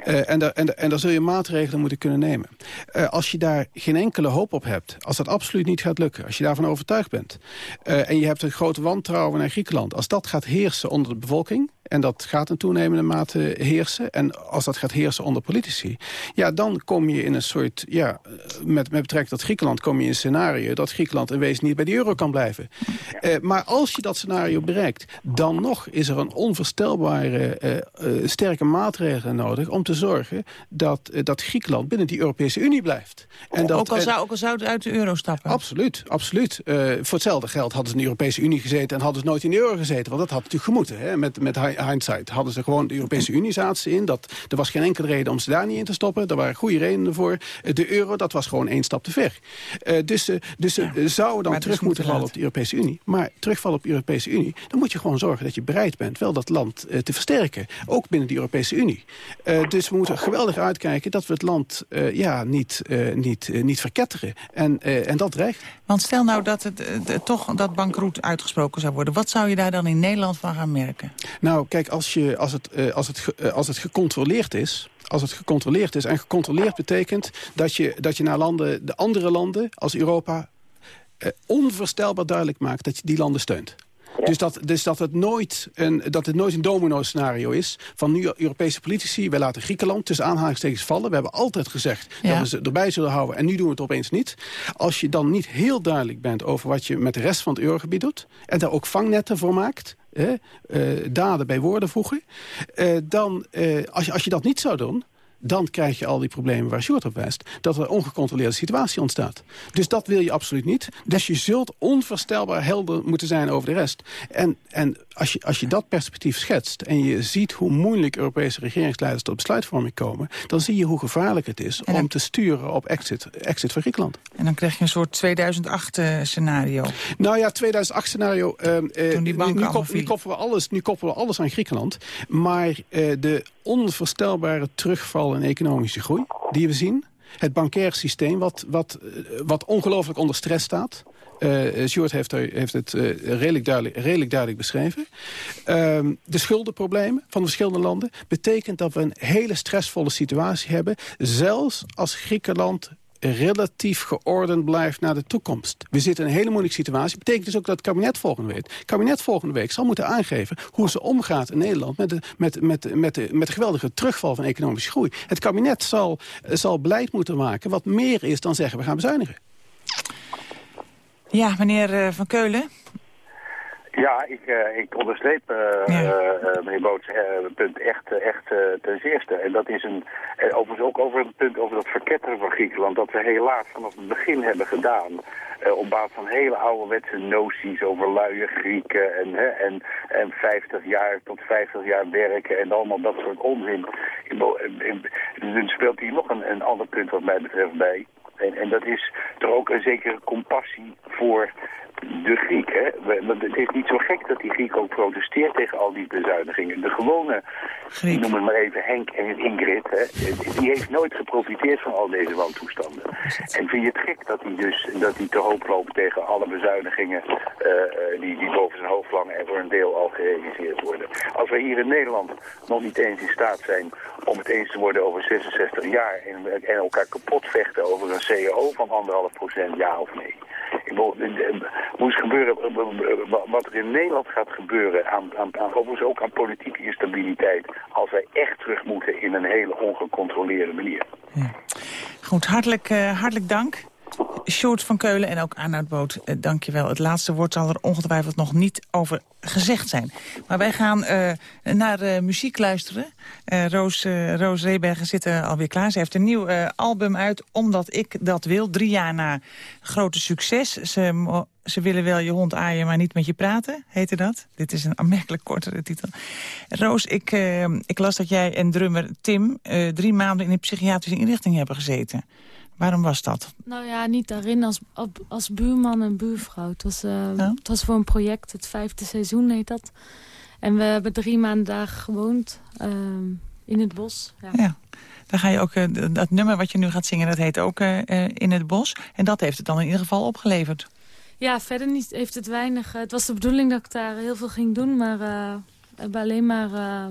Eh, en, daar, en, en daar zul je maatregelen moeten kunnen nemen. Eh, als je daar geen enkele hoop op hebt, als dat absoluut niet gaat lukken... als je daarvan overtuigd bent, en je hebt een groot wantrouwen naar Griekenland... als dat gaat heersen onder de bevolking... En dat gaat in toenemende mate heersen. En als dat gaat heersen onder politici... ja, dan kom je in een soort... ja, met, met betrekking tot Griekenland kom je in een scenario... dat Griekenland wezen niet bij de euro kan blijven. Eh, maar als je dat scenario bereikt... dan nog is er een onvoorstelbare eh, eh, sterke maatregelen nodig... om te zorgen dat, dat Griekenland binnen die Europese Unie blijft. En dat, ook, al zou, ook al zou het uit de euro stappen. Absoluut, absoluut. Voor hetzelfde geld hadden ze in de Europese Unie gezeten... en hadden ze nooit in de euro gezeten. Want dat had natuurlijk gemoeten, hè? Met, met hi- hindsight. Hadden ze gewoon de Europese Unie zaten ze in. Dat, er was geen enkele reden om ze daar niet in te stoppen. Er waren goede redenen voor. De euro, dat was gewoon één stap te ver. Dus dus eh, zouden dan terug moeten te vallen op de Europese Unie. Maar terugvallen op de Europese Unie... dan moet je gewoon zorgen dat je bereid bent... wel dat land eh, te versterken. Ook binnen de Europese Unie. Eh, dus we moeten geweldig uitkijken dat we het land eh, ja, niet, niet, niet verketteren. En, en dat dreigt. Want stel nou dat het toch dat bankroet uitgesproken zou worden. Wat zou je daar dan in Nederland van gaan merken? Nou, kijk, als, je, als, het, als, het, als het gecontroleerd is... Als het gecontroleerd is, en gecontroleerd betekent dat je, dat je naar landen, de andere landen als Europa onvoorstelbaar duidelijk maakt dat je die landen steunt. Dus, dat, dus dat, het nooit een, dat het nooit een domino-scenario is van nu Europese politici. Wij laten Griekenland tussen aanhalingstekens vallen. We hebben altijd gezegd Ja. dat we ze erbij zullen houden. En nu doen we het opeens niet. Als je dan niet heel duidelijk bent over wat je met de rest van het eurogebied doet. En daar ook vangnetten voor maakt. Hè, eh, daden bij woorden voegen. eh, dan, eh, als, je, als je dat niet zou doen dan krijg je al die problemen waar Sjoerd op wijst... dat er een ongecontroleerde situatie ontstaat. Dus dat wil je absoluut niet. Dus je zult onvoorstelbaar helder moeten zijn over de rest. En, en als, je, als je dat perspectief schetst... en je ziet hoe moeilijk Europese regeringsleiders tot besluitvorming komen... dan zie je hoe gevaarlijk het is om te sturen op exit, exit van Griekenland. En dan krijg je een soort 2008-scenario. Nou ja, 2008-scenario. Toen die nu, banken nu, allemaal kop- nu, koppelen we alles, nu koppelen we alles aan Griekenland. Maar eh, de onvoorstelbare terugval in economische groei die we zien... het bankair systeem wat, wat, eh, wat ongelooflijk onder stress staat... Eh Sjoerd heeft, heeft het eh, redelijk, duidelijk, redelijk duidelijk beschreven. Ehm, de schuldenproblemen van de verschillende landen... betekent dat we een hele stressvolle situatie hebben... zelfs als Griekenland relatief geordend blijft naar de toekomst. We zitten in een hele moeilijke situatie. betekent dus ook dat het kabinet volgende week... het kabinet volgende week zal moeten aangeven... hoe ze omgaat in Nederland met de, met, met, met de, met de geweldige terugval van economische groei. Het kabinet zal, zal beleid moeten maken wat meer is dan zeggen... we gaan bezuinigen. Ja, meneer eh, Van Keulen. Ja, ik, eh, ik onderstreep, eh, eh, meneer Boots, het punt echt, echt ten zeerste. En dat is een, overigens ook over het punt over dat verketteren van Griekenland, dat we helaas vanaf het begin hebben gedaan. op basis van hele ouderwetse noties over luie Grieken en, hè, en, en 50 jaar tot 50 jaar werken en allemaal dat soort onzin. Er speelt hier nog een, een ander punt wat mij betreft bij. En, en dat is toch ook een zekere compassie voor de Griek. Hè? Want het is niet zo gek dat die Griek ook protesteert tegen al die bezuinigingen. De gewone, ik noem het maar even Henk en Ingrid, hè? die heeft nooit geprofiteerd van al deze wantoestanden. En vind je het gek dat hij dus dat hij te hoop loopt tegen alle bezuinigingen eh, eh, die, die boven zijn hoofd hangen en voor een deel al gerealiseerd worden. Als wij hier in Nederland nog niet eens in staat zijn om het eens te worden over 66 jaar en, en elkaar kapot vechten over een CAO van anderhalf procent, ja of nee. Eh, eh, moest gebeuren, eh, eh, wat er in Nederland gaat gebeuren, aan, aan, aan, ook aan politieke instabiliteit, als wij echt terug moeten in een hele ongecontroleerde manier. Goed, hartelijk, eh, hartelijk dank. Sjoerd van Keulen en ook Arnoud Boot, eh, dank je wel. Het laatste woord zal er ongetwijfeld nog niet over gezegd zijn. Maar wij gaan eh, naar eh, muziek luisteren. Roos, Roos Rebergen zit er alweer klaar. Ze heeft een nieuw album uit, Omdat ik dat wil. Drie jaar na grote succes. Ze, ze willen wel je hond aaien, maar niet met je praten, heette dat. Dit is een aanmerkelijk kortere titel. Roos, ik, ik las dat jij en drummer Tim... drie maanden in een psychiatrische inrichting hebben gezeten. Waarom was dat? Nou ja, niet daarin als, als buurman en buurvrouw. Het was, eh, het was voor een project, het vijfde seizoen heet dat. En we hebben drie maanden daar gewoond ehm, in het bos. Ja. Ja. Dan ga je ook, eh, dat nummer wat je nu gaat zingen, dat heet ook eh, eh, In het Bos. En dat heeft het dan in ieder geval opgeleverd. Ja, verder niet, heeft het weinig... eh, het was de bedoeling dat ik daar heel veel ging doen, maar eh, we hebben alleen maar... eh,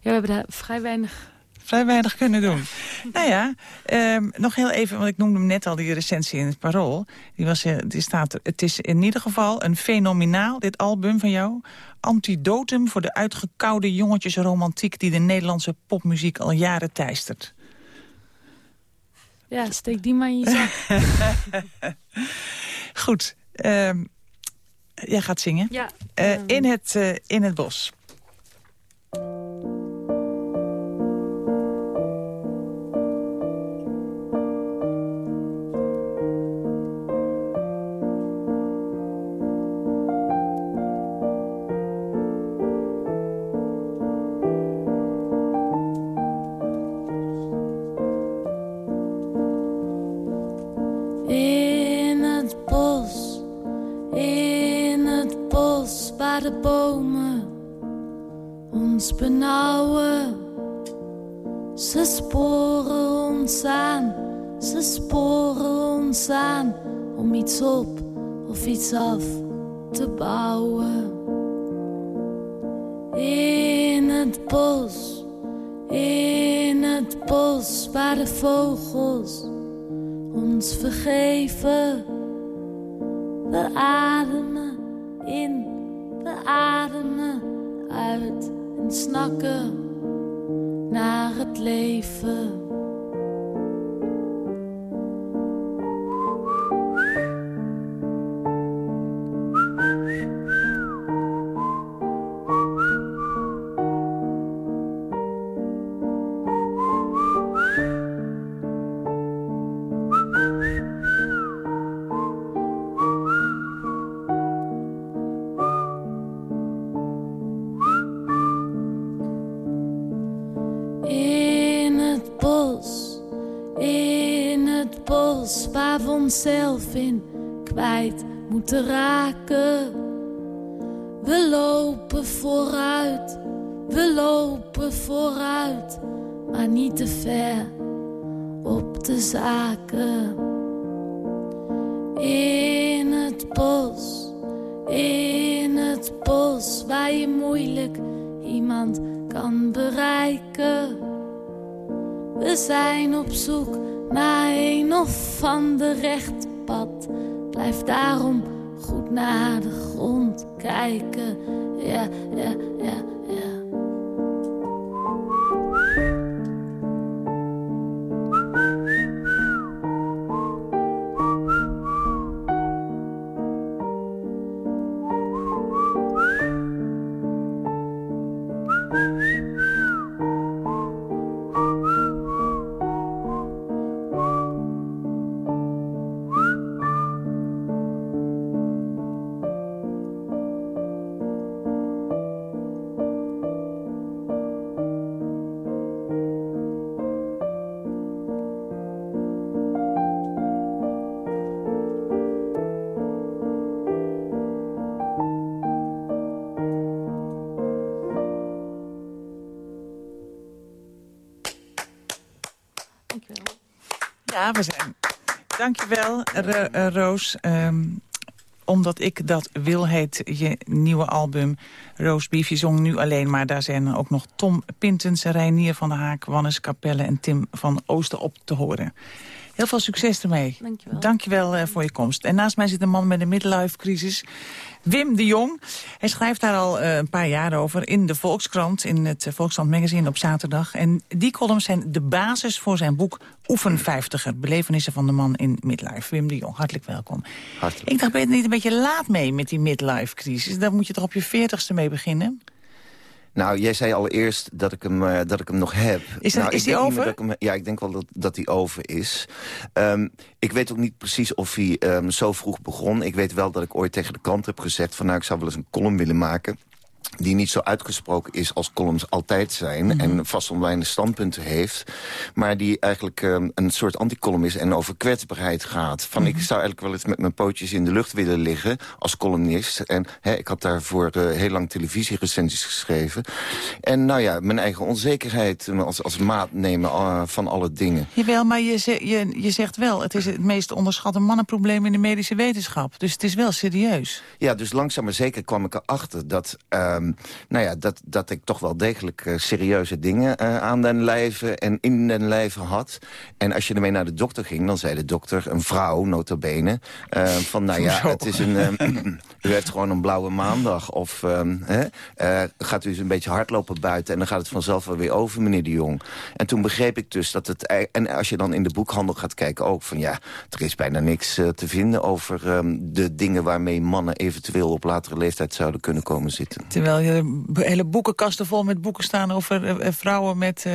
ja, we hebben daar vrij weinig... Vrij weinig kunnen doen. nou ja, ehm, nog heel even, want ik noemde hem net al die recensie in het Parool. Die, was, eh, die staat, er. het is in ieder geval een fenomenaal, dit album van jou. Antidotum voor de uitgekoude jongetjesromantiek... die de Nederlandse popmuziek al jaren teistert. Ja, steek die maar in je zak. *laughs* Goed, ehm, jij gaat zingen. Ja, Eh, ehm. in, het, eh, in het bos. In het bos, in het bos waar de bomen ons benauwen. Ze sporen ons aan, ze sporen ons aan om iets op of iets af te bouwen. In het bos, in het bos waar de vogels ons vergeven. We ademen in, we ademen uit en snakken naar het leven. Moeten raken. We lopen vooruit, we lopen vooruit, maar niet te ver op de zaken. In het bos, in het bos waar je moeilijk iemand kan bereiken. We zijn op zoek naar een of ander recht. Blijf daarom goed naar de grond kijken. Ja, ja, ja, Dankjewel, Ro eh, Roos. Ehm, omdat ik dat wil, heet je nieuwe album. Roos Beef, je zong nu alleen, maar daar zijn ook nog Tom Pintens... Reinier van der Haak, Wannes Capelle en Tim van Oosten op te horen. Heel veel succes ermee. Dankjewel. Dankjewel eh, voor je komst. En naast mij zit een man met een midlife-crisis. Wim de Jong. Hij schrijft daar al eh, een paar jaar over in de Volkskrant... in het eh, Volkskrant Magazine op zaterdag. En die columns zijn de basis voor zijn boek Oefenvijftiger. Belevenissen van de man in midlife. Wim de Jong, hartelijk welkom. Hartelijk. Ik dacht, ben je er niet een beetje laat mee met die midlife-crisis? Daar moet je toch op je veertigste mee beginnen? Nou, jij zei al eerst dat ik hem, eh, dat ik hem nog heb. Is dat- nou, is die over? meer Dat ik hem, ja, ik denk wel dat, dat hij over is. Ehm, ik weet ook niet precies of hij ehm, zo vroeg begon. Ik weet wel dat ik ooit tegen de krant heb gezegd... van nou, ik zou wel eens een column willen maken. Die niet zo uitgesproken is als columns altijd zijn... Mhm. en vastomlijnde standpunten heeft... maar die eigenlijk eh, een soort anticolumn is en over kwetsbaarheid gaat. Van, Mhm. Ik zou eigenlijk wel eens met mijn pootjes in de lucht willen liggen als columnist. En hè, ik had daarvoor eh, heel lang televisierecensies geschreven. En nou ja, mijn eigen onzekerheid eh, als, als maat nemen eh, van alle dingen. Jawel, maar je, ze- je, je zegt wel... het is het meest onderschatte mannenprobleem in de medische wetenschap. Dus het is wel serieus. Ja, dus langzaam maar zeker kwam ik erachter dat, ehm, nou ja, dat, dat ik toch wel degelijk eh, serieuze dingen eh, aan den lijve en in den lijve had. En als je ermee naar de dokter ging, dan zei de dokter, een vrouw, nota bene, eh, van nou ja, het is een, ehm, *clears throat* u heeft gewoon een blauwe maandag. Of ehm, hè, eh, gaat u eens een beetje hardlopen buiten en dan gaat het vanzelf wel weer over, meneer de Jong. En toen begreep ik dus dat het, en als je dan in de boekhandel gaat kijken ook, van ja, er is bijna niks te vinden over ehm, de dingen waarmee mannen eventueel op latere leeftijd zouden kunnen komen zitten. Terwijl hele boekenkasten vol met boeken staan over eh, eh, vrouwen met eh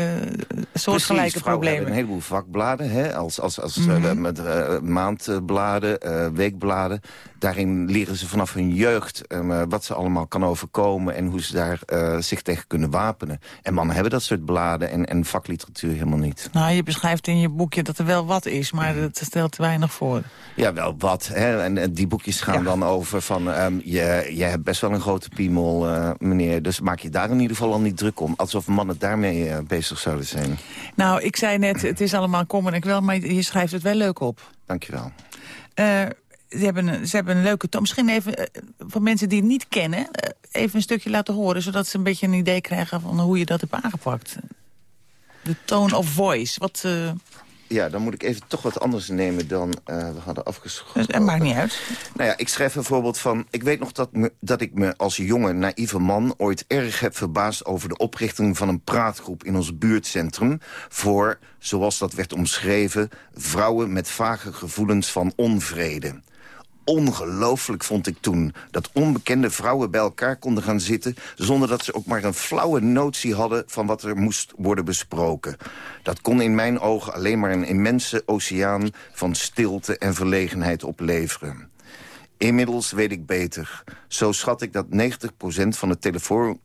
soortgelijke Precies, problemen. een heleboel vakbladen, hè, als, als, als Mhm. met maandbladen, weekbladen. Daarin leren ze vanaf hun jeugd eh, wat ze allemaal kan overkomen... en hoe ze daar zich tegen kunnen wapenen. En mannen hebben dat soort bladen en, en vakliteratuur helemaal niet. Nou, je beschrijft in je boekje dat er wel wat is, maar dat stelt te weinig voor. Ja, wel wat. Hè? En, die boekjes gaan dan over van... ehm, je, je hebt best wel een grote piemel, eh, meneer. Dus maak je daar in ieder geval al niet druk om. Alsof mannen daarmee eh, bezig zouden zijn. Nou, ik zei net, het is allemaal kom en ik wel, maar je schrijft het wel leuk op. Dankjewel. Eh ze, hebben een, ze hebben een leuke toon. Misschien even voor mensen die het niet kennen... even een stukje laten horen... zodat ze een beetje een idee krijgen van hoe je dat hebt aangepakt. De tone of voice. Wat, Ja, dan moet ik even toch wat anders nemen dan eh, we hadden afgesproken. Het maakt niet uit. Nou ja, ik schrijf een voorbeeld van... Ik weet nog dat, me, dat ik me als jonge, naïeve man... ooit erg heb verbaasd over de oprichting van een praatgroep... in ons buurtcentrum voor, zoals dat werd omschreven... vrouwen met vage gevoelens van onvrede. Ongelooflijk vond ik toen dat onbekende vrouwen bij elkaar konden gaan zitten... zonder dat ze ook maar een flauwe notie hadden van wat er moest worden besproken. Dat kon in mijn ogen alleen maar een immense oceaan van stilte en verlegenheid opleveren. Inmiddels weet ik beter. Zo schat ik dat 90% van het telefoon,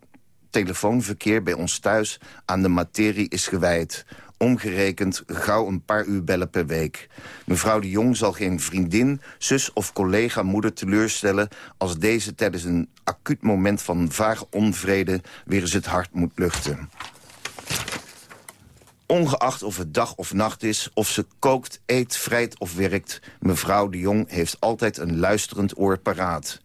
telefoonverkeer bij ons thuis aan de materie is gewijd. Omgerekend gauw een paar uur bellen per week. Mevrouw de Jong zal geen vriendin, zus of collega moeder teleurstellen... als deze tijdens een acuut moment van vage onvrede weer eens het hart moet luchten. Ongeacht of het dag of nacht is, of ze kookt, eet, vrijt of werkt... mevrouw de Jong heeft altijd een luisterend oor paraat.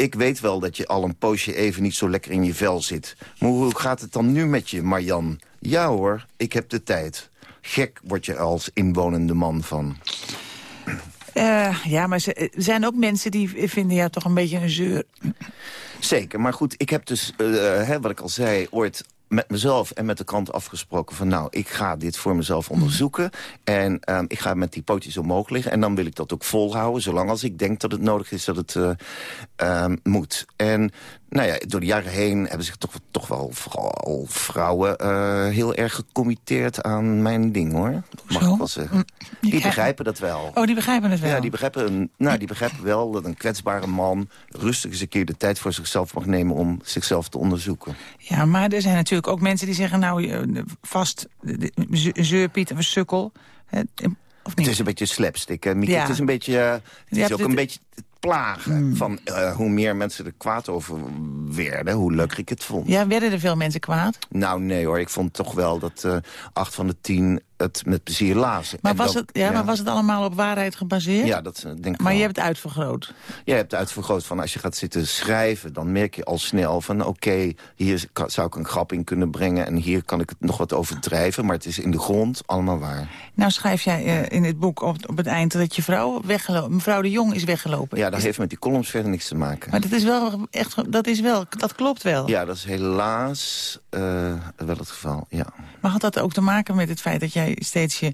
Ik weet wel dat je al een poosje even niet zo lekker in je vel zit. Maar hoe gaat het dan nu met je, Marjan? Ja hoor, ik heb de tijd. Gek word je als inwonende man van. eh, ja, maar er zijn ook mensen die vinden jou toch een beetje een zeur. Zeker, maar goed, ik heb dus, eh, hè, wat ik al zei, ooit met mezelf en met de krant afgesproken van... nou, ik ga dit voor mezelf onderzoeken en ehm, ik ga met die pootjes omhoog liggen... en dan wil ik dat ook volhouden, zolang als ik denk dat het nodig is dat het eh, ehm, moet. En nou ja, door de jaren heen hebben zich toch, toch wel vooral vrouwen... eh, heel erg gecommitteerd aan mijn ding, hoor. Mag Zo? ik wel zeggen. Mm, die begrijpen dat wel. Oh, die begrijpen het wel. Ja, die begrijpen, nou, die begrijpen wel dat een kwetsbare man... rustig eens een keer de tijd voor zichzelf mag nemen... om zichzelf te onderzoeken. Ja, maar er zijn natuurlijk ook mensen die zeggen... nou, je- vast, zeurpiet of een sukkel. Of Het niet? is een beetje slapstick, hè, Mieke? Ja. Het is een beetje... eh, het is ook het- een beetje plagen van eh, hoe meer mensen er kwaad over werden... hoe leuker ik het vond. Ja, werden er veel mensen kwaad? Nou, nee hoor. Ik vond toch wel dat eh, acht van de tien het met plezier lazen. Maar En was, dat- het, ja, maar was het allemaal op waarheid gebaseerd? Ja, dat eh, denk ik Maar je hebt het uitvergroot. Jij hebt uitvergroot van als je gaat zitten schrijven... dan merk je al snel van oké, hier kan- zou ik een grap in kunnen brengen... en hier kan ik het nog wat overdrijven, maar het is in de grond allemaal waar. Nou schrijf jij eh, in het boek op, op het eind dat je vrouw weggelopen... mevrouw de Jong is weggelopen. Ja, dat heeft met die columns verder niks te maken. Maar dat is wel echt, dat is wel, dat klopt wel. Ja, dat is helaas eh, wel het geval, ja. Maar had dat ook te maken met het feit dat jij steeds je,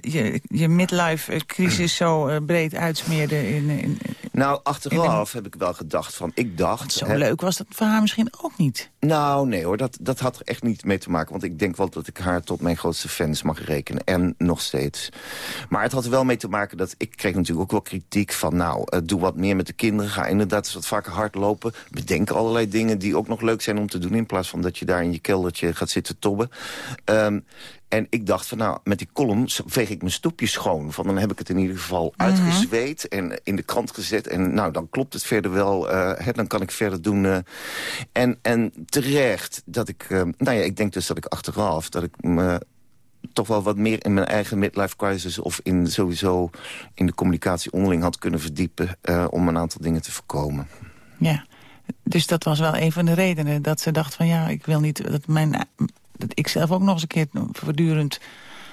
je, je midlife-crisis zo eh, breed uitsmeerde in, in, Nou, achteraf heb ik wel gedacht van, ik dacht... Zo hè, leuk was dat voor haar misschien ook niet. Nou, nee hoor, dat, dat had er echt niet mee te maken. Want ik denk wel dat ik haar tot mijn grootste fans mag rekenen. En nog steeds. Maar het had er wel mee te maken dat ik kreeg natuurlijk ook wel kritiek van... nou, eh, doe wat meer met de kinderen. Ga inderdaad eens wat vaker hardlopen. Bedenk allerlei dingen die ook nog leuk zijn om te doen... in plaats van dat je daar in je keldertje gaat zitten tobben. Ehm, en ik dacht van, nou, met die column veeg ik mijn stoepje schoon. Van, dan heb ik het in ieder geval uitgezweet en in de krant gezet. En nou, dan klopt het verder wel. eh, hè, dan kan ik verder doen. eh. en, en terecht dat ik... eh, nou ja, ik denk dus dat ik achteraf... dat ik me toch wel wat meer in mijn eigen midlife crisis... of in sowieso in de communicatie onderling had kunnen verdiepen... om een aantal dingen te voorkomen. Ja, dus dat was wel een van de redenen dat ze dacht van ja, ik wil niet dat mijn dat ik zelf ook nog eens een keer voortdurend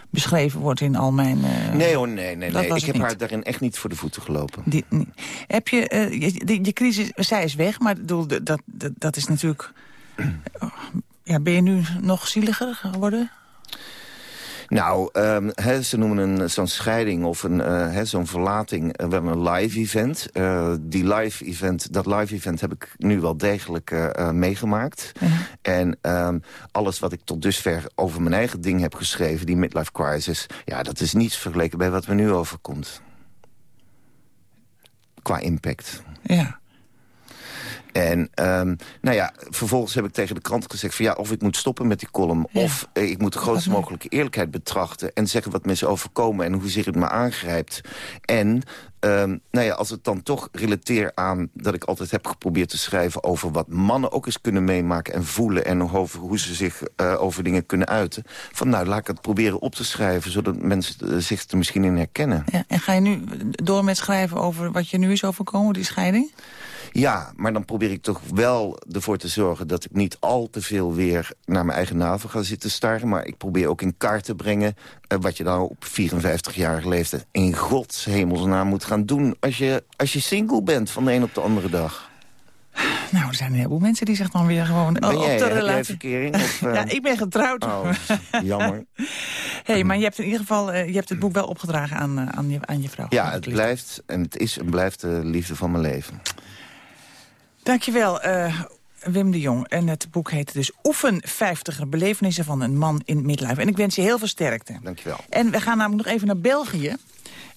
beschreven wordt in al mijn. eh, nee hoor, nee, nee, nee. Ik heb haar daarin echt niet voor de voeten gelopen. Die, nee. heb je, eh, je, die- crisis, zij is weg, maar ik bedoel, dat, dat, dat is natuurlijk. *clears throat* ja, ben je nu nog zieliger geworden? Nou, ehm, ze noemen een zo'n scheiding of een, hè, zo'n verlating eh, wel een live event. Eh, die live event, dat live event heb ik nu wel degelijk meegemaakt. En ehm, alles wat ik tot dusver over mijn eigen ding heb geschreven, die midlife crisis... ja, dat is niets vergeleken bij wat me nu overkomt. Qua impact. Ja. En ehm, nou ja, vervolgens heb ik tegen de krant gezegd... van ja, of ik moet stoppen met die column... of eh, ik moet de grootst mogelijke eerlijkheid betrachten... en zeggen wat mensen overkomen en hoezeer het me aangrijpt. En ehm, nou ja, als het dan toch relateer aan dat ik altijd heb geprobeerd te schrijven... over wat mannen ook eens kunnen meemaken en voelen... en over hoe ze zich eh, over dingen kunnen uiten. Van nou, laat ik het proberen op te schrijven... zodat mensen eh, zich er misschien in herkennen. Ja, en ga je nu door met schrijven over wat je nu is overkomen, die scheiding? Ja, maar dan probeer ik toch wel ervoor te zorgen... dat ik niet al te veel weer naar mijn eigen navel ga zitten staren. Maar ik probeer ook in kaart te brengen... eh, wat je nou op 54-jarige leeftijd in gods hemelsnaam moet gaan doen... Als je, als je single bent van de een op de andere dag. Nou, er zijn een heleboel mensen die zich dan weer gewoon Ben op jij, de heb jij relatie... verkering? Of, *laughs* eh? Ja, ik ben getrouwd. Oh, jammer. *laughs* hey, maar je hebt in ieder geval eh, je hebt het boek wel opgedragen aan, aan, je, aan je vrouw. Ja, het blijft en het is en blijft de liefde van mijn leven. Dankjewel, eh Wim de Jong. En het boek heet dus Oefen 50 belevenissen van een man in midlife. En ik wens je heel veel sterkte. Dankjewel. En we gaan namelijk nog even naar België.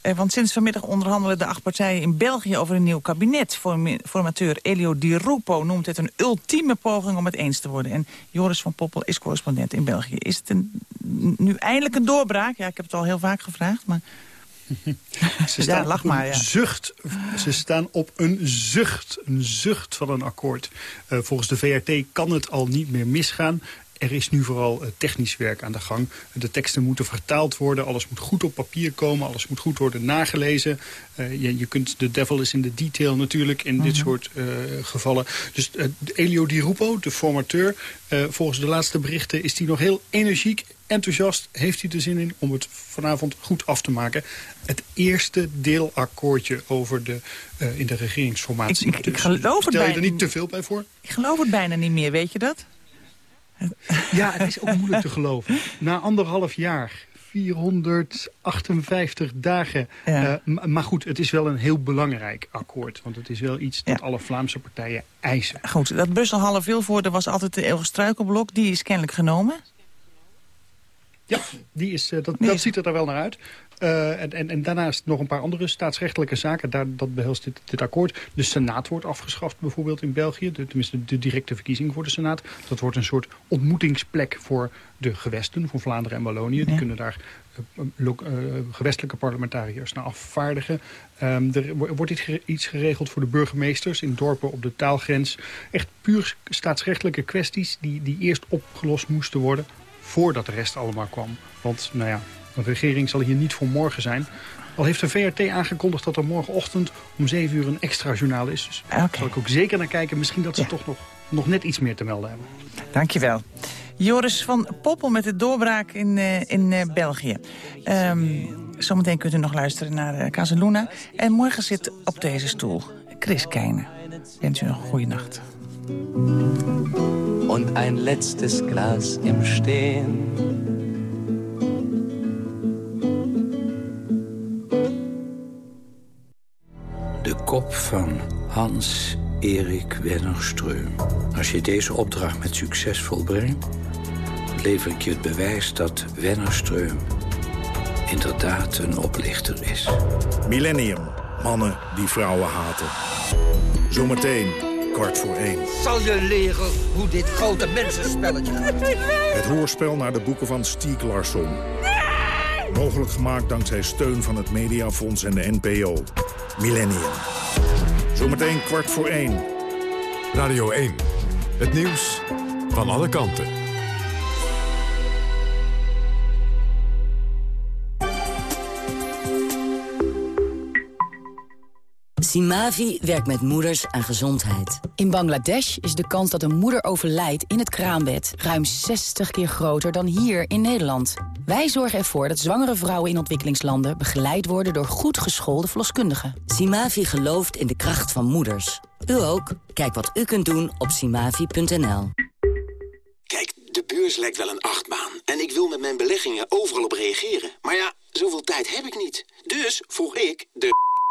Eh, want sinds vanmiddag onderhandelen de acht partijen in België over een nieuw kabinet. Form- Formateur Elio Di Rupo noemt het een ultieme poging om het eens te worden. En Joris van Poppel is correspondent in België. Is het een, nu eindelijk een doorbraak? Ja, ik heb het al heel vaak gevraagd, maar... *laughs* Ze staan ja, lach maar, ja. zucht. Ze staan op een zucht. Een zucht van een akkoord. Eh, volgens de VRT kan het al niet meer misgaan. Er is nu vooral eh, technisch werk aan de gang. De teksten moeten vertaald worden. Alles moet goed op papier komen. Alles moet goed worden nagelezen. Eh, je, je kunt, de devil is in de detail natuurlijk in dit soort eh, gevallen. Dus Elio Di Rupo, de formateur... volgens de laatste berichten is hij nog heel energiek, enthousiast. Heeft hij er zin in om het vanavond goed af te maken. Het eerste deelakkoordje over de, eh, in de regeringsformatie. Ik- ik- ik Dus geloof het Stel je er bijna- niet te veel bij voor? Ik geloof het bijna niet meer, weet je dat? *laughs* Ja, het is ook moeilijk te geloven. Na anderhalf jaar, 458 dagen. Ja. Eh, maar goed, het is wel een heel belangrijk akkoord. Want het is wel iets dat alle Vlaamse partijen eisen. Goed, dat Brussel half Vilvoorde was altijd de eeuwige struikelblok. Die is kennelijk genomen. Ja, die is, eh, dat, dat ziet er daar wel naar uit. Eh, en, en, en daarnaast nog een paar andere staatsrechtelijke zaken. Daar, dat behelst dit, dit akkoord. De Senaat wordt afgeschaft bijvoorbeeld in België. De, tenminste de directe verkiezing voor de Senaat. Dat wordt een soort ontmoetingsplek voor de gewesten. Voor Vlaanderen en Wallonië. Die kunnen daar eh, gewestelijke parlementariërs naar afvaardigen. Ehm, er wo- wordt iets geregeld voor de burgemeesters in dorpen op de taalgrens. Echt puur staatsrechtelijke kwesties die, die eerst opgelost moesten worden voordat de rest allemaal kwam. Want nou ja, een regering zal hier niet voor morgen zijn. Al heeft de VRT aangekondigd dat er morgenochtend om 7 uur een extra journaal is. Dus daar zal ik ook zeker naar kijken. Misschien dat ze toch nog, nog net iets meer te melden hebben. Dankjewel. Joris van Poppel met de doorbraak in, eh, in eh, België. Ehm, zometeen kunt u nog luisteren naar uh, Casaluna. En morgen zit op deze stoel Chris Keijnen. Wens u nog een goede nacht. Und ein letztes Glas im Stehen. De kop van Hans-Erik Wennerstreum. Als je deze opdracht met succes volbrengt... lever ik je het bewijs dat Wennerstreum inderdaad een oplichter is. Millennium. Mannen die vrouwen haten. Zometeen, kwart voor één. Zal je leren hoe dit grote mensenspelletje gaat? Het hoorspel naar de boeken van Stieg Larsson. Mogelijk gemaakt dankzij steun van het Mediafonds en de NPO. Millennium. Zometeen kwart voor één. Radio 1. Het nieuws van alle kanten. Simavi werkt met moeders aan gezondheid. In Bangladesh is de kans dat een moeder overlijdt in het kraambed... ruim 60 keer groter dan hier in Nederland. Wij zorgen ervoor dat zwangere vrouwen in ontwikkelingslanden... begeleid worden door goed geschoolde verloskundigen. Simavi gelooft in de kracht van moeders. U ook? Kijk wat u kunt doen op simavi.nl. Kijk, de beurs lijkt wel een achtbaan. En ik wil met mijn beleggingen overal op reageren. Maar ja, zoveel tijd heb ik niet. Dus vroeg ik de